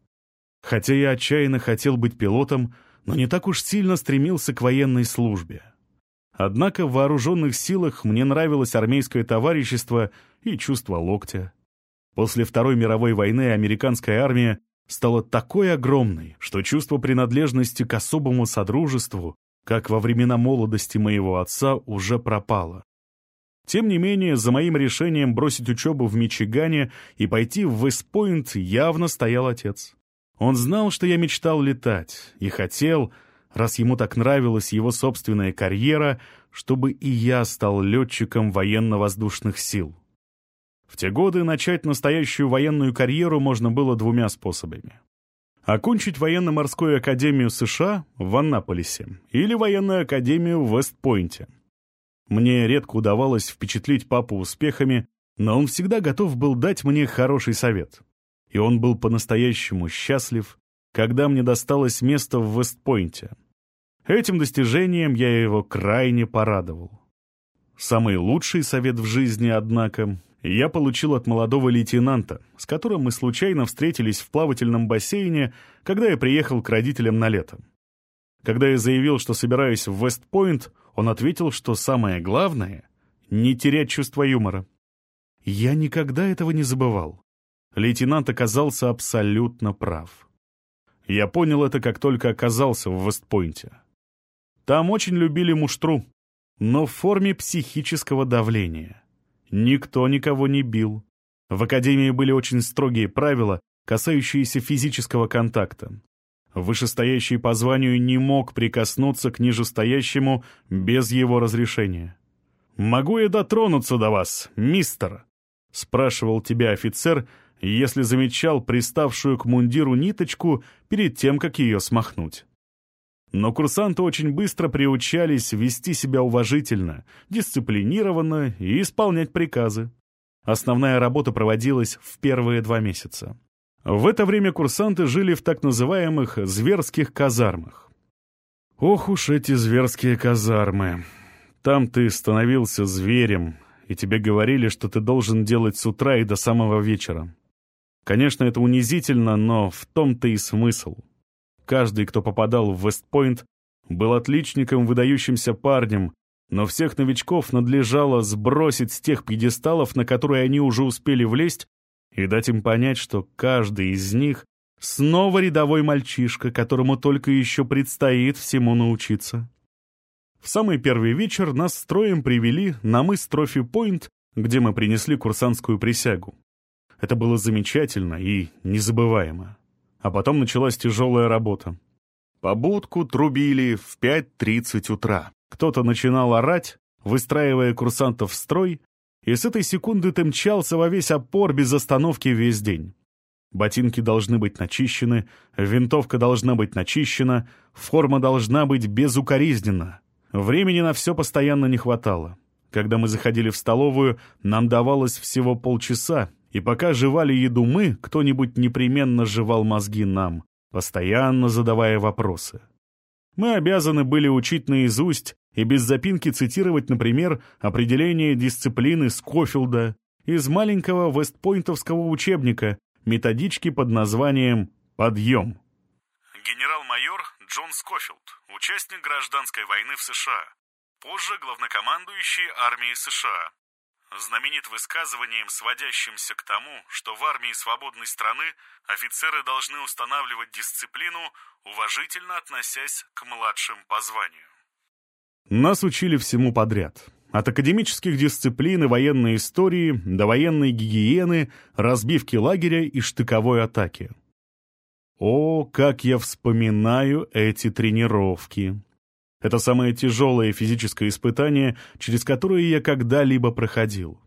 Хотя я отчаянно хотел быть пилотом, но не так уж сильно стремился к военной службе. Однако в вооруженных силах мне нравилось армейское товарищество и чувство локтя. После Второй мировой войны американская армия стала такой огромной, что чувство принадлежности к особому содружеству, как во времена молодости моего отца, уже пропало. Тем не менее, за моим решением бросить учебу в Мичигане и пойти в Вестпойнт явно стоял отец. Он знал, что я мечтал летать, и хотел, раз ему так нравилась его собственная карьера, чтобы и я стал летчиком военно-воздушных сил. В те годы начать настоящую военную карьеру можно было двумя способами. Окончить военно-морскую академию США в Аннаполисе или военную академию в Вестпойнте. Мне редко удавалось впечатлить папу успехами, но он всегда готов был дать мне хороший совет. И он был по-настоящему счастлив, когда мне досталось место в Вестпойнте. Этим достижением я его крайне порадовал. Самый лучший совет в жизни, однако, я получил от молодого лейтенанта, с которым мы случайно встретились в плавательном бассейне, когда я приехал к родителям на лето. Когда я заявил, что собираюсь в Вестпойнт, он ответил, что самое главное — не терять чувство юмора. Я никогда этого не забывал. Лейтенант оказался абсолютно прав. Я понял это, как только оказался в Вестпойнте. Там очень любили муштру, но в форме психического давления. Никто никого не бил. В академии были очень строгие правила, касающиеся физического контакта. Вышестоящий по званию не мог прикоснуться к нижестоящему без его разрешения. «Могу я дотронуться до вас, мистер?» — спрашивал тебя офицер, если замечал приставшую к мундиру ниточку перед тем, как ее смахнуть. Но курсанты очень быстро приучались вести себя уважительно, дисциплинированно и исполнять приказы. Основная работа проводилась в первые два месяца. В это время курсанты жили в так называемых «зверских казармах». Ох уж эти зверские казармы. Там ты становился зверем, и тебе говорили, что ты должен делать с утра и до самого вечера. Конечно, это унизительно, но в том-то и смысл. Каждый, кто попадал в Вестпойнт, был отличником, выдающимся парнем, но всех новичков надлежало сбросить с тех пьедесталов, на которые они уже успели влезть, и дать им понять, что каждый из них Снова рядовой мальчишка, которому только еще предстоит всему научиться. В самый первый вечер нас строем привели на мыс Трофи-Пойнт, где мы принесли курсантскую присягу. Это было замечательно и незабываемо. А потом началась тяжелая работа. По будку трубили в 5.30 утра. Кто-то начинал орать, выстраивая курсантов в строй, и с этой секунды ты мчался во весь опор без остановки весь день. Ботинки должны быть начищены, винтовка должна быть начищена, форма должна быть безукоризненна. Времени на все постоянно не хватало. Когда мы заходили в столовую, нам давалось всего полчаса, и пока жевали еду мы, кто-нибудь непременно жевал мозги нам, постоянно задавая вопросы. Мы обязаны были учить наизусть и без запинки цитировать, например, определение дисциплины Скофилда из маленького вестпойнтовского учебника, методички под названием «Подъем». Генерал-майор Джон Скофилд, участник гражданской войны в США, позже главнокомандующий армией США. Знаменит высказыванием, сводящимся к тому, что в армии свободной страны офицеры должны устанавливать дисциплину, уважительно относясь к младшим по званию. Нас учили всему подряд. От академических дисциплин и военной истории до военной гигиены, разбивки лагеря и штыковой атаки. О, как я вспоминаю эти тренировки! Это самое тяжелое физическое испытание, через которое я когда-либо проходил.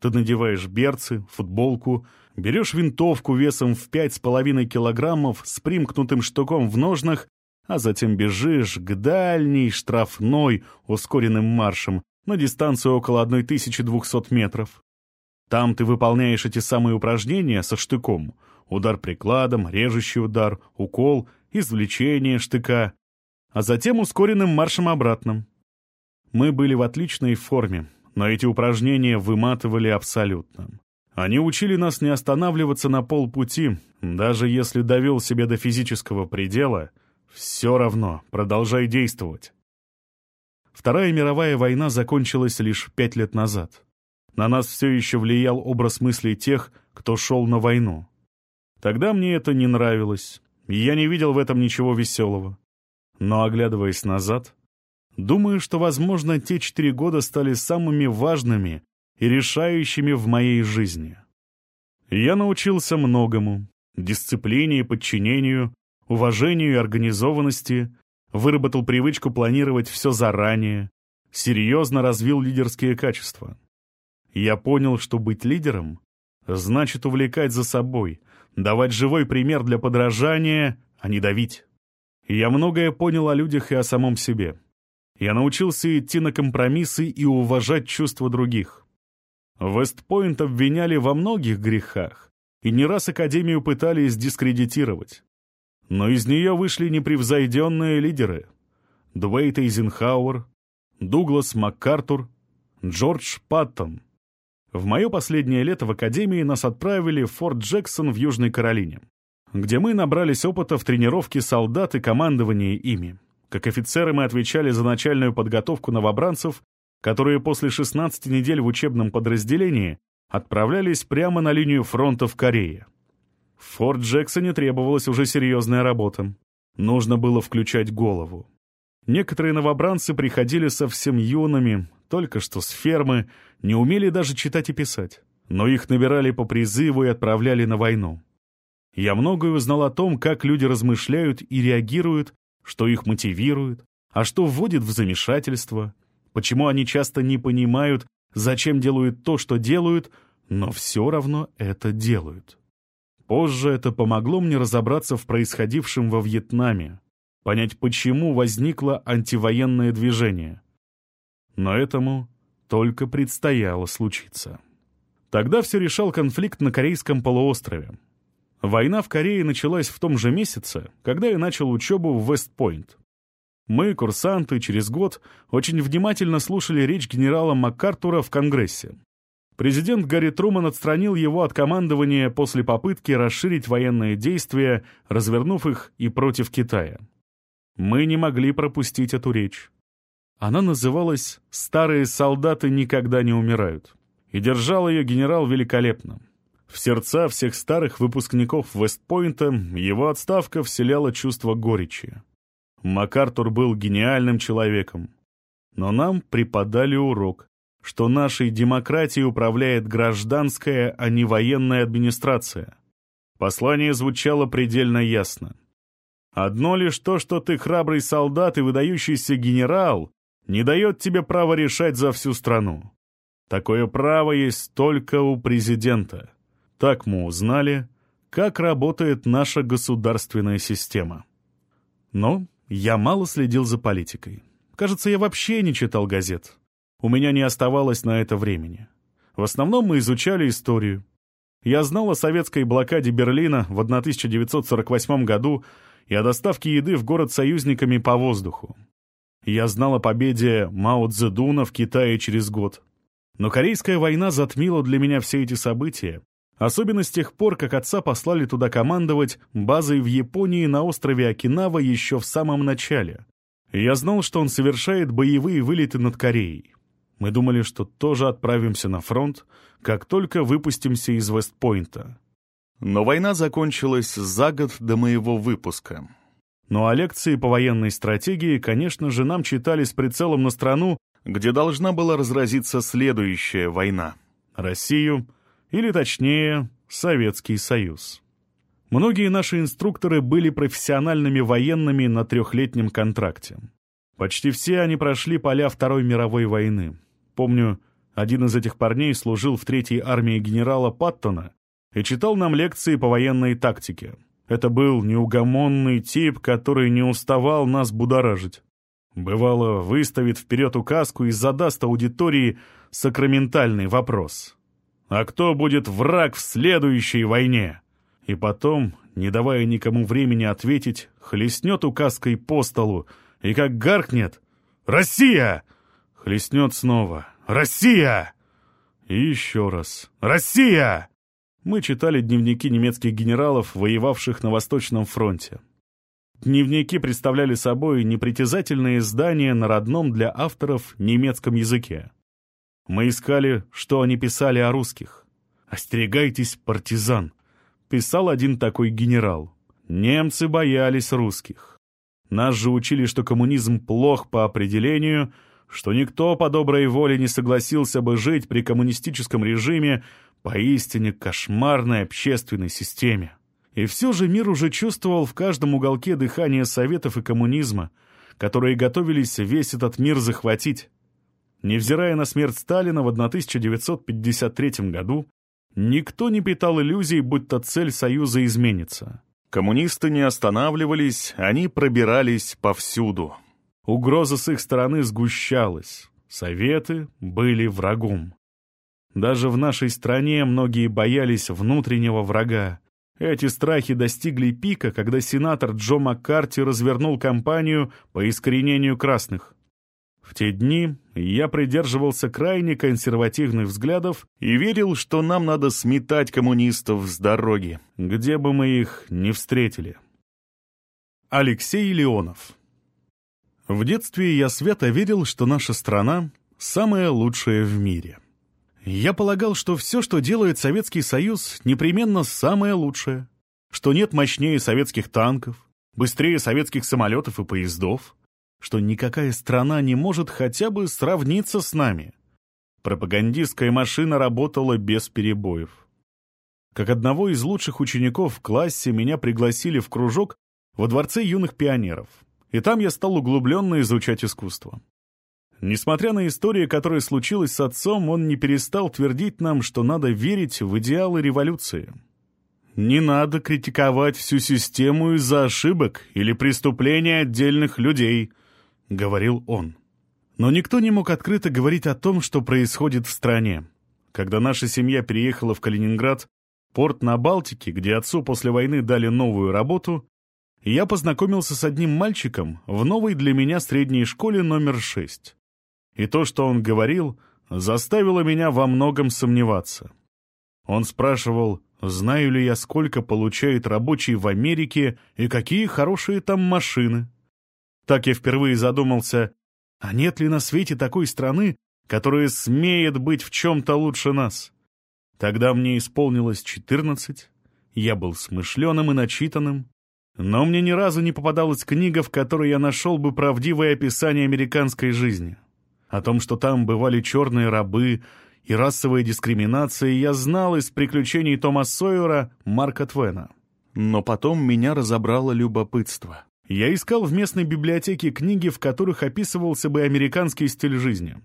Ты надеваешь берцы, футболку, берешь винтовку весом в пять с половиной килограммов с примкнутым штуком в ножнах, а затем бежишь к дальней штрафной ускоренным маршем, на дистанцию около 1200 метров. Там ты выполняешь эти самые упражнения со штыком. Удар прикладом, режущий удар, укол, извлечение штыка. А затем ускоренным маршем обратно. Мы были в отличной форме, но эти упражнения выматывали абсолютно. Они учили нас не останавливаться на полпути, даже если довел себя до физического предела, все равно продолжай действовать. Вторая мировая война закончилась лишь пять лет назад. На нас все еще влиял образ мыслей тех, кто шел на войну. Тогда мне это не нравилось, и я не видел в этом ничего веселого. Но, оглядываясь назад, думаю, что, возможно, те четыре года стали самыми важными и решающими в моей жизни. Я научился многому — дисциплине и подчинению, уважению и организованности, выработал привычку планировать все заранее, серьезно развил лидерские качества. Я понял, что быть лидером значит увлекать за собой, давать живой пример для подражания, а не давить. Я многое понял о людях и о самом себе. Я научился идти на компромиссы и уважать чувства других. Вестпойнт обвиняли во многих грехах, и не раз Академию пытались дискредитировать. Но из нее вышли непревзойденные лидеры. Дуэйт Эйзенхауэр, Дуглас МакАртур, Джордж Паттон. В мое последнее лето в Академии нас отправили в Форт Джексон в Южной Каролине, где мы набрались опыта в тренировке солдат и командовании ими. Как офицеры мы отвечали за начальную подготовку новобранцев, которые после 16 недель в учебном подразделении отправлялись прямо на линию фронта в Корее. В Форт Джексоне требовалась уже серьезная работа. Нужно было включать голову. Некоторые новобранцы приходили совсем юными, только что с фермы, не умели даже читать и писать. Но их набирали по призыву и отправляли на войну. Я многое узнал о том, как люди размышляют и реагируют, что их мотивирует, а что вводит в замешательство, почему они часто не понимают, зачем делают то, что делают, но все равно это делают. Позже это помогло мне разобраться в происходившем во Вьетнаме, понять, почему возникло антивоенное движение. Но этому только предстояло случиться. Тогда все решал конфликт на Корейском полуострове. Война в Корее началась в том же месяце, когда я начал учебу в Вестпойнт. Мы, курсанты, через год очень внимательно слушали речь генерала МакАртура в Конгрессе. Президент Гарри Труман отстранил его от командования после попытки расширить военные действия, развернув их и против Китая. Мы не могли пропустить эту речь. Она называлась «Старые солдаты никогда не умирают», и держал ее генерал великолепно. В сердца всех старых выпускников Вестпойнта его отставка вселяла чувство горечи. МакАртур был гениальным человеком. Но нам преподали урок, что нашей демократией управляет гражданская, а не военная администрация. Послание звучало предельно ясно. Одно лишь то, что ты храбрый солдат и выдающийся генерал, не дает тебе права решать за всю страну. Такое право есть только у президента. Так мы узнали, как работает наша государственная система. Но я мало следил за политикой. Кажется, я вообще не читал газет. У меня не оставалось на это времени. В основном мы изучали историю. Я знал о советской блокаде Берлина в 1948 году и о доставке еды в город союзниками по воздуху. Я знал о победе Мао Цзэдуна в Китае через год. Но Корейская война затмила для меня все эти события, особенно с тех пор, как отца послали туда командовать базой в Японии на острове Окинава еще в самом начале. я знал, что он совершает боевые вылеты над Кореей. Мы думали, что тоже отправимся на фронт, как только выпустимся из Вестпойнта. Но война закончилась за год до моего выпуска. Ну а лекции по военной стратегии, конечно же, нам читали с прицелом на страну, где должна была разразиться следующая война. Россию, или точнее, Советский Союз. Многие наши инструкторы были профессиональными военными на трехлетнем контракте. Почти все они прошли поля Второй мировой войны. Помню, один из этих парней служил в Третьей армии генерала Паттона и читал нам лекции по военной тактике. Это был неугомонный тип, который не уставал нас будоражить. Бывало, выставит вперед указку и задаст аудитории сакраментальный вопрос. «А кто будет враг в следующей войне?» И потом, не давая никому времени ответить, хлестнет указкой по столу и как гаркнет «Россия!» Хлестнет снова «Россия!» И еще раз «Россия!» Мы читали дневники немецких генералов, воевавших на Восточном фронте. Дневники представляли собой непритязательные издания на родном для авторов немецком языке. Мы искали, что они писали о русских. «Остерегайтесь, партизан», — писал один такой генерал. Немцы боялись русских. Нас же учили, что коммунизм плох по определению, что никто по доброй воле не согласился бы жить при коммунистическом режиме, поистине кошмарной общественной системе. И все же мир уже чувствовал в каждом уголке дыхание советов и коммунизма, которые готовились весь этот мир захватить. Невзирая на смерть Сталина в 1953 году, никто не питал иллюзий, будто цель Союза изменится. Коммунисты не останавливались, они пробирались повсюду. Угроза с их стороны сгущалась. Советы были врагом. Даже в нашей стране многие боялись внутреннего врага. Эти страхи достигли пика, когда сенатор Джо Маккарти развернул кампанию по искоренению красных. В те дни я придерживался крайне консервативных взглядов и верил, что нам надо сметать коммунистов с дороги, где бы мы их не встретили. Алексей Леонов В детстве я свято верил, что наша страна — самая лучшая в мире. Я полагал, что все, что делает Советский Союз, непременно самое лучшее. Что нет мощнее советских танков, быстрее советских самолетов и поездов. Что никакая страна не может хотя бы сравниться с нами. Пропагандистская машина работала без перебоев. Как одного из лучших учеников в классе меня пригласили в кружок во Дворце юных пионеров. И там я стал углубленно изучать искусство. Несмотря на историю, которая случилась с отцом, он не перестал твердить нам, что надо верить в идеалы революции. Не надо критиковать всю систему из-за ошибок или преступлений отдельных людей, — говорил он. Но никто не мог открыто говорить о том, что происходит в стране. Когда наша семья переехала в Калининград, порт на Балтике, где отцу после войны дали новую работу, я познакомился с одним мальчиком в новой для меня средней школе номер шесть и то, что он говорил, заставило меня во многом сомневаться. Он спрашивал, знаю ли я, сколько получает рабочий в Америке и какие хорошие там машины. Так я впервые задумался, а нет ли на свете такой страны, которая смеет быть в чем-то лучше нас? Тогда мне исполнилось 14, я был смышленым и начитанным, но мне ни разу не попадалась книга, в которой я нашел бы правдивое описание американской жизни. О том, что там бывали черные рабы и расовая дискриминация, я знал из приключений Тома Сойера Марка Твена. Но потом меня разобрало любопытство. Я искал в местной библиотеке книги, в которых описывался бы американский стиль жизни.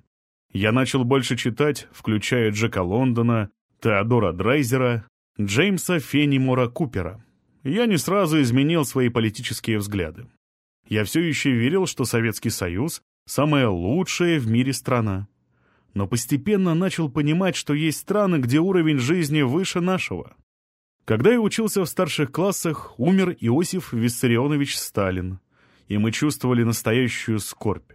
Я начал больше читать, включая Джека Лондона, Теодора Драйзера, Джеймса Феннимора Купера. Я не сразу изменил свои политические взгляды. Я все еще верил, что Советский Союз — самая лучшая в мире страна. Но постепенно начал понимать, что есть страны, где уровень жизни выше нашего. Когда я учился в старших классах, умер Иосиф Виссарионович Сталин, и мы чувствовали настоящую скорбь.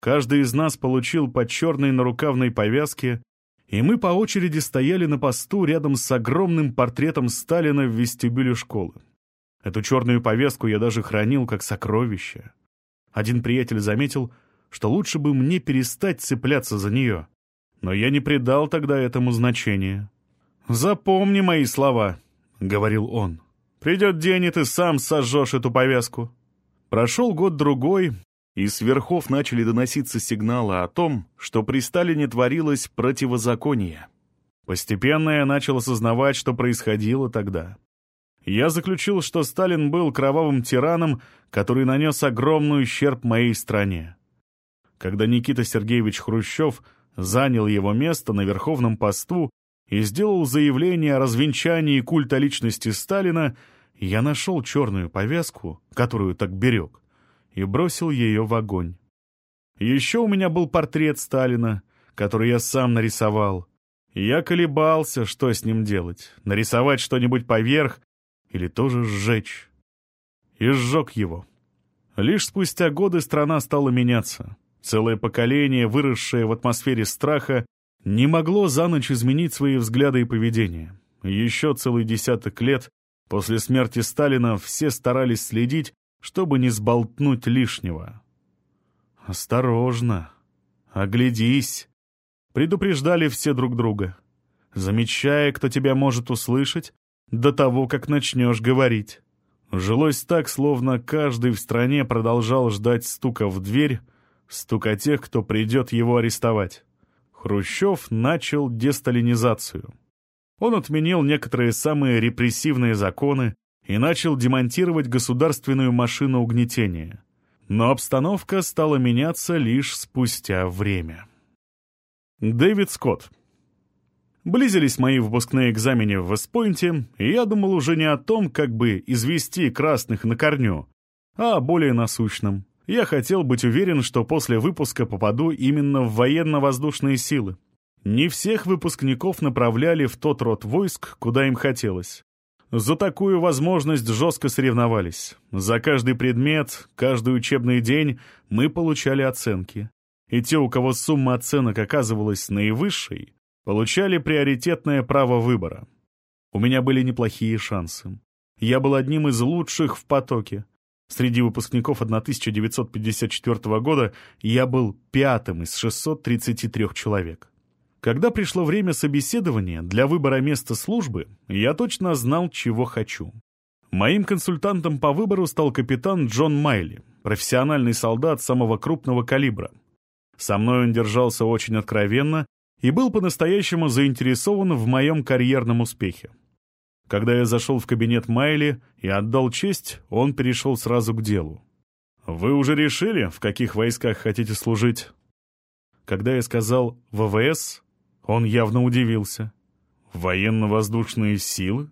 Каждый из нас получил по черной нарукавной повязке, и мы по очереди стояли на посту рядом с огромным портретом Сталина в вестибюле школы. Эту черную повязку я даже хранил как сокровище. Один приятель заметил, что лучше бы мне перестать цепляться за нее, но я не придал тогда этому значения. «Запомни мои слова», — говорил он. «Придет день, и ты сам сожжешь эту повязку». Прошел год-другой, и с верхов начали доноситься сигналы о том, что при Сталине творилось противозаконие. Постепенно я начал осознавать, что происходило тогда. Я заключил, что Сталин был кровавым тираном, который нанес огромный ущерб моей стране. Когда Никита Сергеевич Хрущев занял его место на верховном посту, и сделал заявление о развенчании культа личности Сталина, я нашел черную повязку, которую так берег, и бросил ее в огонь. Еще у меня был портрет Сталина, который я сам нарисовал. Я колебался, что с ним делать, нарисовать что-нибудь поверх или тоже сжечь. И сжег его. Лишь спустя годы страна стала меняться. Целое поколение, выросшее в атмосфере страха, не могло за ночь изменить свои взгляды и поведение. Еще целый десяток лет после смерти Сталина все старались следить, чтобы не сболтнуть лишнего. «Осторожно! Оглядись!» Предупреждали все друг друга. Замечая, кто тебя может услышать, до того, как начнешь говорить. Жилось так, словно каждый в стране продолжал ждать стука в дверь, стука тех, кто придет его арестовать. Хрущев начал десталинизацию. Он отменил некоторые самые репрессивные законы и начал демонтировать государственную машину угнетения. Но обстановка стала меняться лишь спустя время. Дэвид Скотт. Близились мои выпускные экзамены в Вестпойнте, и я думал уже не о том, как бы извести красных на корню, а о более насущном. Я хотел быть уверен, что после выпуска попаду именно в военно-воздушные силы. Не всех выпускников направляли в тот род войск, куда им хотелось. За такую возможность жестко соревновались. За каждый предмет, каждый учебный день мы получали оценки. И те, у кого сумма оценок оказывалась наивысшей, получали приоритетное право выбора. У меня были неплохие шансы. Я был одним из лучших в потоке. Среди выпускников 1954 года я был пятым из 633 человек. Когда пришло время собеседования для выбора места службы, я точно знал, чего хочу. Моим консультантом по выбору стал капитан Джон Майли, профессиональный солдат самого крупного калибра. Со мной он держался очень откровенно и был по-настоящему заинтересован в моем карьерном успехе. Когда я зашел в кабинет Майли и отдал честь, он перешел сразу к делу. «Вы уже решили, в каких войсках хотите служить?» Когда я сказал «ВВС», он явно удивился. «Военно-воздушные силы?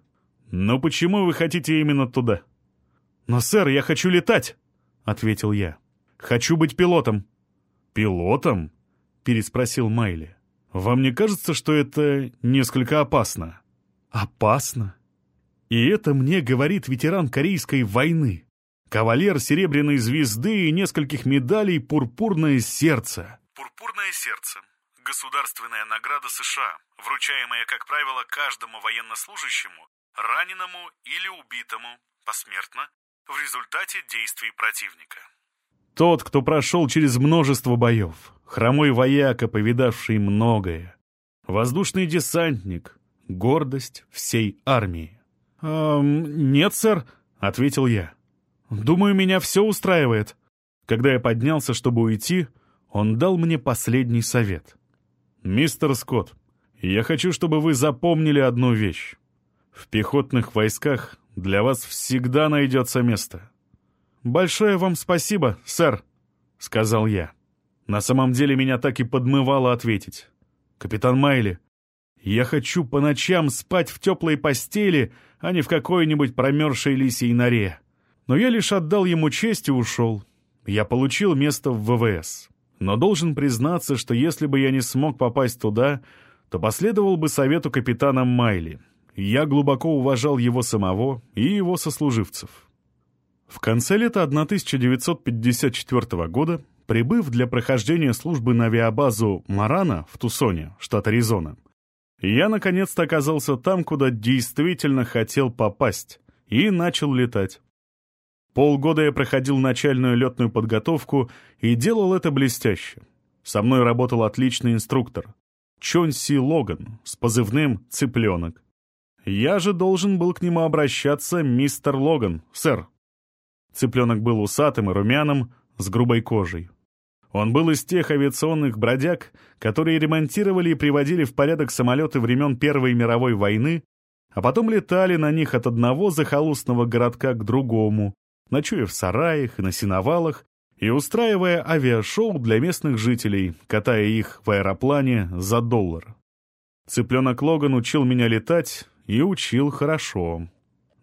Но почему вы хотите именно туда?» «Но, сэр, я хочу летать!» — ответил я. «Хочу быть пилотом». «Пилотом?» — переспросил Майли. «Вам не кажется, что это несколько опасно?» «Опасно?» И это мне говорит ветеран Корейской войны. Кавалер Серебряной Звезды и нескольких медалей «Пурпурное сердце». Пурпурное сердце. Государственная награда США, вручаемая, как правило, каждому военнослужащему, раненому или убитому, посмертно, в результате действий противника. Тот, кто прошел через множество боев, хромой вояка, повидавший многое, воздушный десантник, гордость всей армии. «Эм, «Нет, сэр», — ответил я. «Думаю, меня все устраивает». Когда я поднялся, чтобы уйти, он дал мне последний совет. «Мистер Скотт, я хочу, чтобы вы запомнили одну вещь. В пехотных войсках для вас всегда найдется место». «Большое вам спасибо, сэр», — сказал я. На самом деле меня так и подмывало ответить. «Капитан Майли, я хочу по ночам спать в теплой постели, а не в какой-нибудь промерзшей лисьей норе». Но я лишь отдал ему честь и ушел. Я получил место в ВВС. Но должен признаться, что если бы я не смог попасть туда, то последовал бы совету капитана Майли. Я глубоко уважал его самого и его сослуживцев. В конце лета 1954 года, прибыв для прохождения службы на авиабазу Марана в Тусоне, штат Аризона, я наконец-то оказался там, куда действительно хотел попасть, и начал летать. Полгода я проходил начальную летную подготовку и делал это блестяще. Со мной работал отличный инструктор. Чонси Логан с позывным «Цыпленок». Я же должен был к нему обращаться мистер Логан, сэр. Цыпленок был усатым и румяным, с грубой кожей. Он был из тех авиационных бродяг, которые ремонтировали и приводили в порядок самолеты времен Первой мировой войны, а потом летали на них от одного захолустного городка к другому, ночуя в сараях и на сеновалах, и устраивая авиашоу для местных жителей, катая их в аэроплане за доллар. Цыпленок Логан учил меня летать и учил хорошо.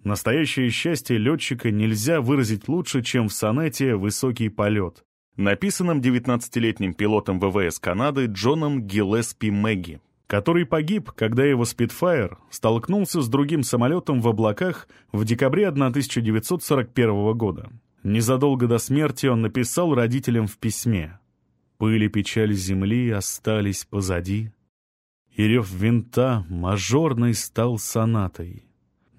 Настоящее счастье летчика нельзя выразить лучше, чем в сонете «Высокий полет», написанном 19-летним пилотом ВВС Канады Джоном Гиллеспи Мэгги, который погиб, когда его «Спитфайр» столкнулся с другим самолетом в облаках в декабре 1941 года. Незадолго до смерти он написал родителям в письме «Пыль и печаль земли остались позади, и рев винта мажорной стал сонатой.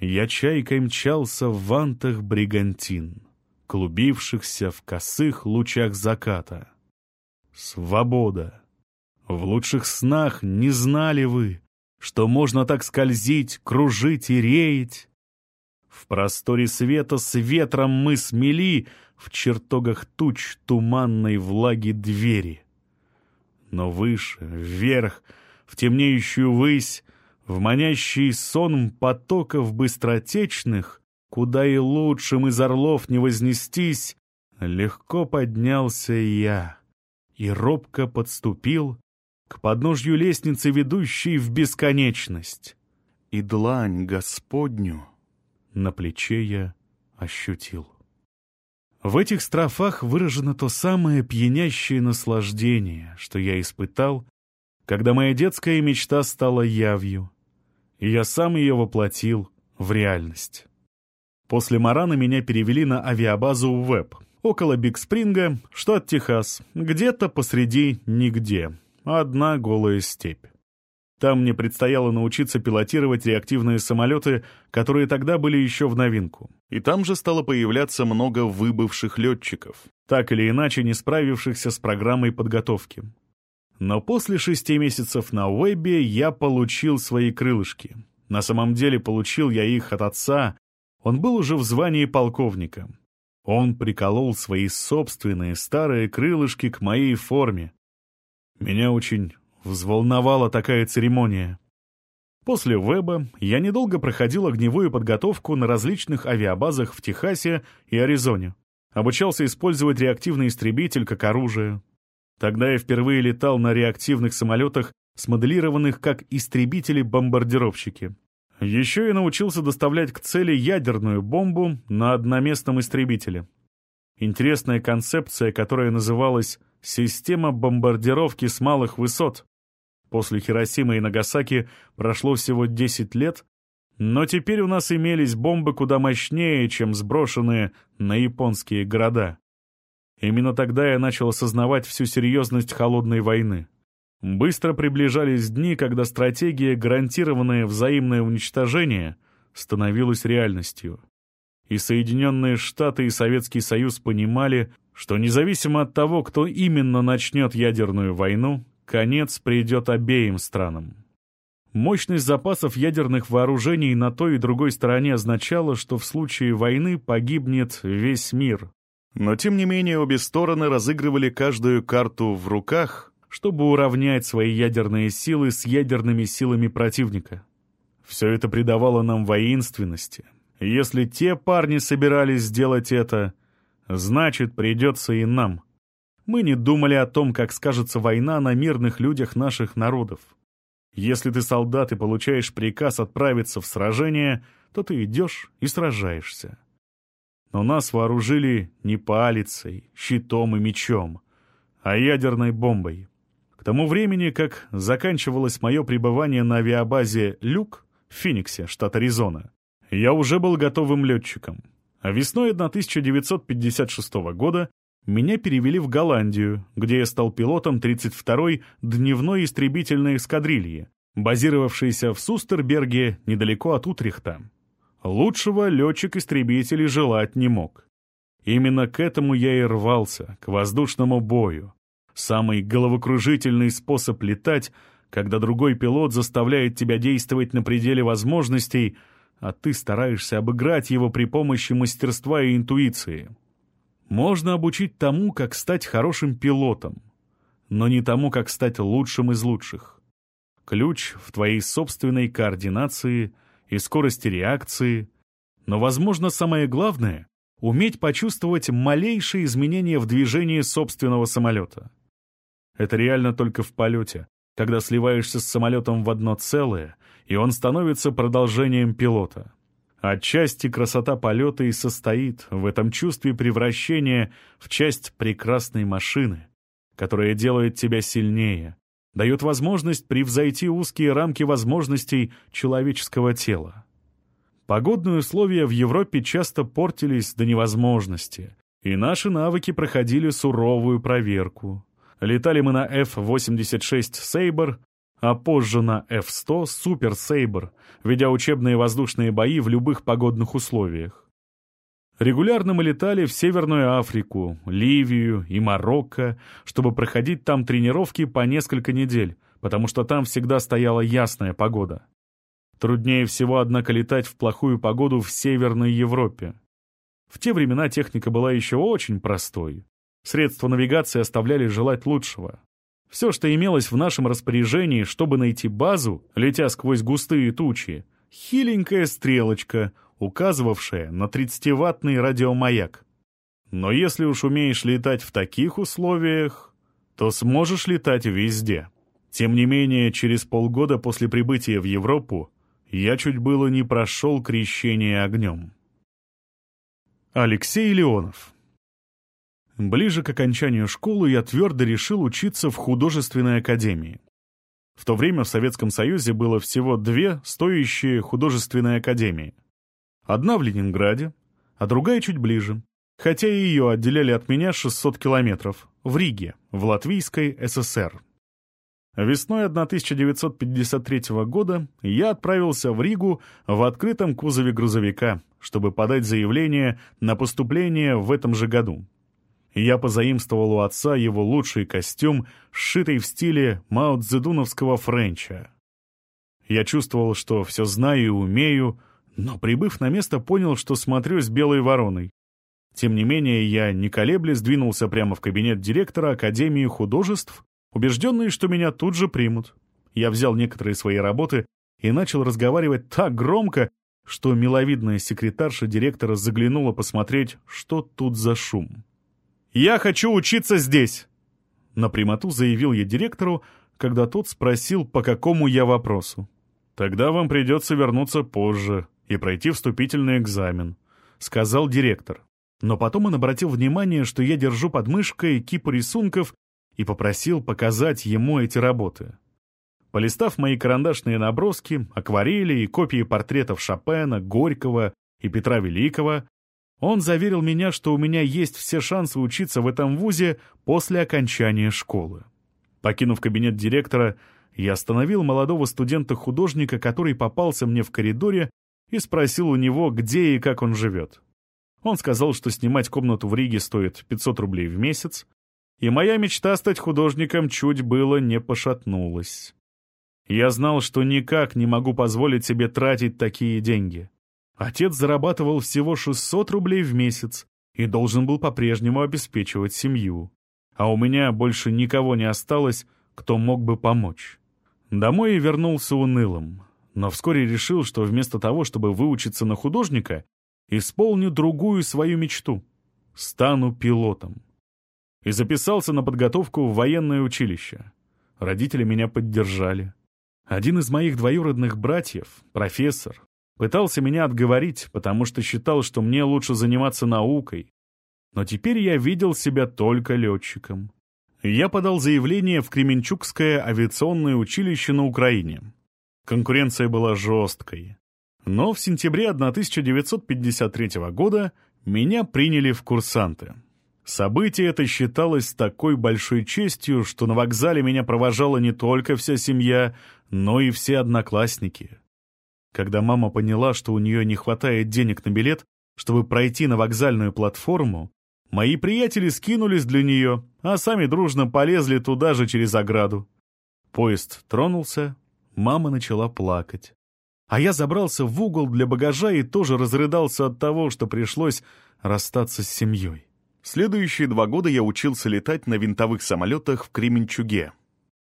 Я чайкой мчался в вантах бригантин, клубившихся в косых лучах заката. Свобода! В лучших снах не знали вы, что можно так скользить, кружить и реять. В просторе света с ветром мы смели в чертогах туч туманной влаги двери. Но выше, вверх, в темнеющую высь, в манящий сон потоков быстротечных, куда и лучшим из орлов не вознестись, легко поднялся я и робко подступил к подножью лестницы, ведущей в бесконечность. И длань Господню на плече я ощутил. В этих строфах выражено то самое пьянящее наслаждение, что я испытал, когда моя детская мечта стала явью, и я сам ее воплотил в реальность. После Марана меня перевели на авиабазу ВЭБ, около Биг-Спринга, штат Техас, где-то посреди нигде. Одна голая степь. Там мне предстояло научиться пилотировать реактивные самолеты, которые тогда были еще в новинку. И там же стало появляться много выбывших летчиков, так или иначе не справившихся с программой подготовки. Но после шести месяцев на Уэбе я получил свои крылышки. На самом деле получил я их от отца, он был уже в звании полковника. Он приколол свои собственные старые крылышки к моей форме. Меня очень взволновала такая церемония. После веба я недолго проходил огневую подготовку на различных авиабазах в Техасе и Аризоне. Обучался использовать реактивный истребитель как оружие. Тогда я впервые летал на реактивных самолетах, смоделированных как истребители-бомбардировщики. Еще я научился доставлять к цели ядерную бомбу на одноместном истребителе. Интересная концепция, которая называлась «Система бомбардировки с малых высот», После Хиросимы и Нагасаки прошло всего 10 лет, но теперь у нас имелись бомбы куда мощнее, чем сброшенные на японские города. Именно тогда я начал осознавать всю серьезность холодной войны. Быстро приближались дни, когда стратегия, гарантированная взаимное уничтожение, становилась реальностью. И Соединенные Штаты и Советский Союз понимали, что независимо от того, кто именно начнет ядерную войну, Конец придет обеим странам. Мощность запасов ядерных вооружений на той и другой стороне означала, что в случае войны погибнет весь мир. Но тем не менее обе стороны разыгрывали каждую карту в руках, чтобы уравнять свои ядерные силы с ядерными силами противника. Все это придавало нам воинственности. Если те парни собирались сделать это, значит, придется и нам. Мы не думали о том, как скажется война на мирных людях наших народов. Если ты солдат и получаешь приказ отправиться в сражение, то ты идешь и сражаешься. Но нас вооружили не палицей, щитом и мечом, а ядерной бомбой. К тому времени, как заканчивалось мое пребывание на авиабазе «Люк» в Фениксе, штат Аризона, я уже был готовым летчиком. А весной 1956 года меня перевели в Голландию, где я стал пилотом 32-й дневной истребительной эскадрильи, базировавшейся в Сустерберге недалеко от Утрехта. Лучшего летчик-истребителей желать не мог. Именно к этому я и рвался, к воздушному бою. Самый головокружительный способ летать, когда другой пилот заставляет тебя действовать на пределе возможностей, а ты стараешься обыграть его при помощи мастерства и интуиции. Можно обучить тому, как стать хорошим пилотом, но не тому, как стать лучшим из лучших. Ключ в твоей собственной координации и скорости реакции, но, возможно, самое главное — уметь почувствовать малейшие изменения в движении собственного самолета. Это реально только в полете, когда сливаешься с самолетом в одно целое, и он становится продолжением пилота. Отчасти красота полета и состоит в этом чувстве превращения в часть прекрасной машины, которая делает тебя сильнее, дает возможность превзойти узкие рамки возможностей человеческого тела. Погодные условия в Европе часто портились до невозможности, и наши навыки проходили суровую проверку. Летали мы на F-86 Sabre, а позже на F-100 Super Sabre, ведя учебные воздушные бои в любых погодных условиях. Регулярно мы летали в Северную Африку, Ливию и Марокко, чтобы проходить там тренировки по несколько недель, потому что там всегда стояла ясная погода. Труднее всего, однако, летать в плохую погоду в Северной Европе. В те времена техника была еще очень простой. Средства навигации оставляли желать лучшего. Все, что имелось в нашем распоряжении, чтобы найти базу, летя сквозь густые тучи, хиленькая стрелочка, указывавшая на 30-ваттный радиомаяк. Но если уж умеешь летать в таких условиях, то сможешь летать везде. Тем не менее, через полгода после прибытия в Европу я чуть было не прошел крещение огнем. Алексей Леонов Ближе к окончанию школы я твердо решил учиться в художественной академии. В то время в Советском Союзе было всего две стоящие художественные академии. Одна в Ленинграде, а другая чуть ближе, хотя и ее отделяли от меня 600 километров, в Риге, в Латвийской ССР. Весной 1953 года я отправился в Ригу в открытом кузове грузовика, чтобы подать заявление на поступление в этом же году я позаимствовал у отца его лучший костюм, сшитый в стиле мао френча. Я чувствовал, что все знаю и умею, но, прибыв на место, понял, что смотрю с белой вороной. Тем не менее, я, не колеблясь, двинулся прямо в кабинет директора Академии художеств, убежденный, что меня тут же примут. Я взял некоторые свои работы и начал разговаривать так громко, что миловидная секретарша директора заглянула посмотреть, что тут за шум. «Я хочу учиться здесь!» На прямоту заявил я директору, когда тот спросил, по какому я вопросу. «Тогда вам придется вернуться позже и пройти вступительный экзамен», — сказал директор. Но потом он обратил внимание, что я держу под мышкой кипу рисунков и попросил показать ему эти работы. Полистав мои карандашные наброски, акварели и копии портретов Шопена, Горького и Петра Великого, он заверил меня, что у меня есть все шансы учиться в этом вузе после окончания школы. Покинув кабинет директора, я остановил молодого студента-художника, который попался мне в коридоре, и спросил у него, где и как он живет. Он сказал, что снимать комнату в Риге стоит 500 рублей в месяц, и моя мечта стать художником чуть было не пошатнулась. Я знал, что никак не могу позволить себе тратить такие деньги. Отец зарабатывал всего 600 рублей в месяц и должен был по-прежнему обеспечивать семью. А у меня больше никого не осталось, кто мог бы помочь. Домой я вернулся унылым, но вскоре решил, что вместо того, чтобы выучиться на художника, исполню другую свою мечту — стану пилотом. И записался на подготовку в военное училище. Родители меня поддержали. Один из моих двоюродных братьев, профессор, пытался меня отговорить, потому что считал, что мне лучше заниматься наукой. Но теперь я видел себя только летчиком. Я подал заявление в Кременчугское авиационное училище на Украине. Конкуренция была жесткой. Но в сентябре 1953 года меня приняли в курсанты. Событие это считалось такой большой честью, что на вокзале меня провожала не только вся семья, но и все одноклассники. Когда мама поняла, что у нее не хватает денег на билет, чтобы пройти на вокзальную платформу, мои приятели скинулись для нее, а сами дружно полезли туда же через ограду. Поезд тронулся, мама начала плакать. А я забрался в угол для багажа и тоже разрыдался от того, что пришлось расстаться с семьей. Следующие два года я учился летать на винтовых самолетах в Кременчуге.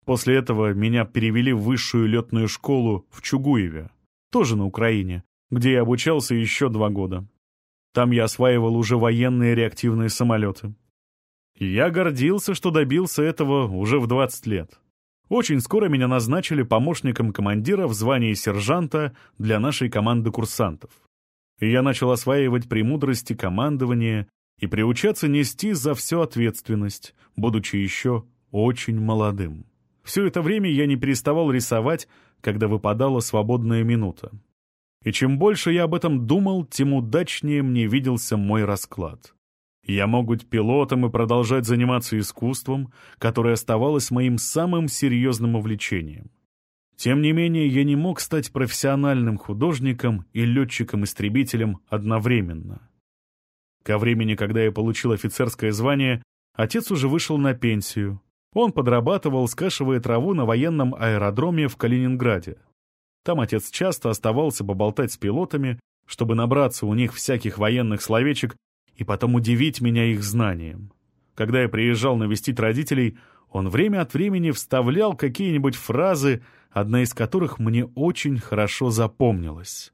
После этого меня перевели в высшую летную школу в Чугуеве, тоже на Украине, где я обучался еще два года. Там я осваивал уже военные реактивные самолеты. я гордился, что добился этого уже в 20 лет. Очень скоро меня назначили помощником командира в звании сержанта для нашей команды курсантов. Я начал осваивать премудрости командования и приучаться нести за все ответственность, будучи еще очень молодым. Все это время я не переставал рисовать, когда выпадала свободная минута. И чем больше я об этом думал, тем удачнее мне виделся мой расклад. Я мог быть пилотом и продолжать заниматься искусством, которое оставалось моим самым серьезным увлечением. Тем не менее, я не мог стать профессиональным художником и летчиком-истребителем одновременно. Ко времени, когда я получил офицерское звание, отец уже вышел на пенсию. Он подрабатывал, скашивая траву на военном аэродроме в Калининграде. Там отец часто оставался поболтать с пилотами, чтобы набраться у них всяких военных словечек и потом удивить меня их знанием. Когда я приезжал навестить родителей, он время от времени вставлял какие-нибудь фразы, одна из которых мне очень хорошо запомнилась.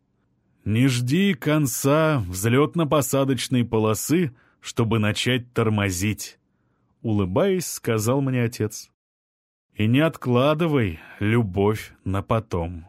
Не жди конца взлетно-посадочной полосы, чтобы начать тормозить. Улыбаясь, сказал мне отец. И не откладывай любовь на потом.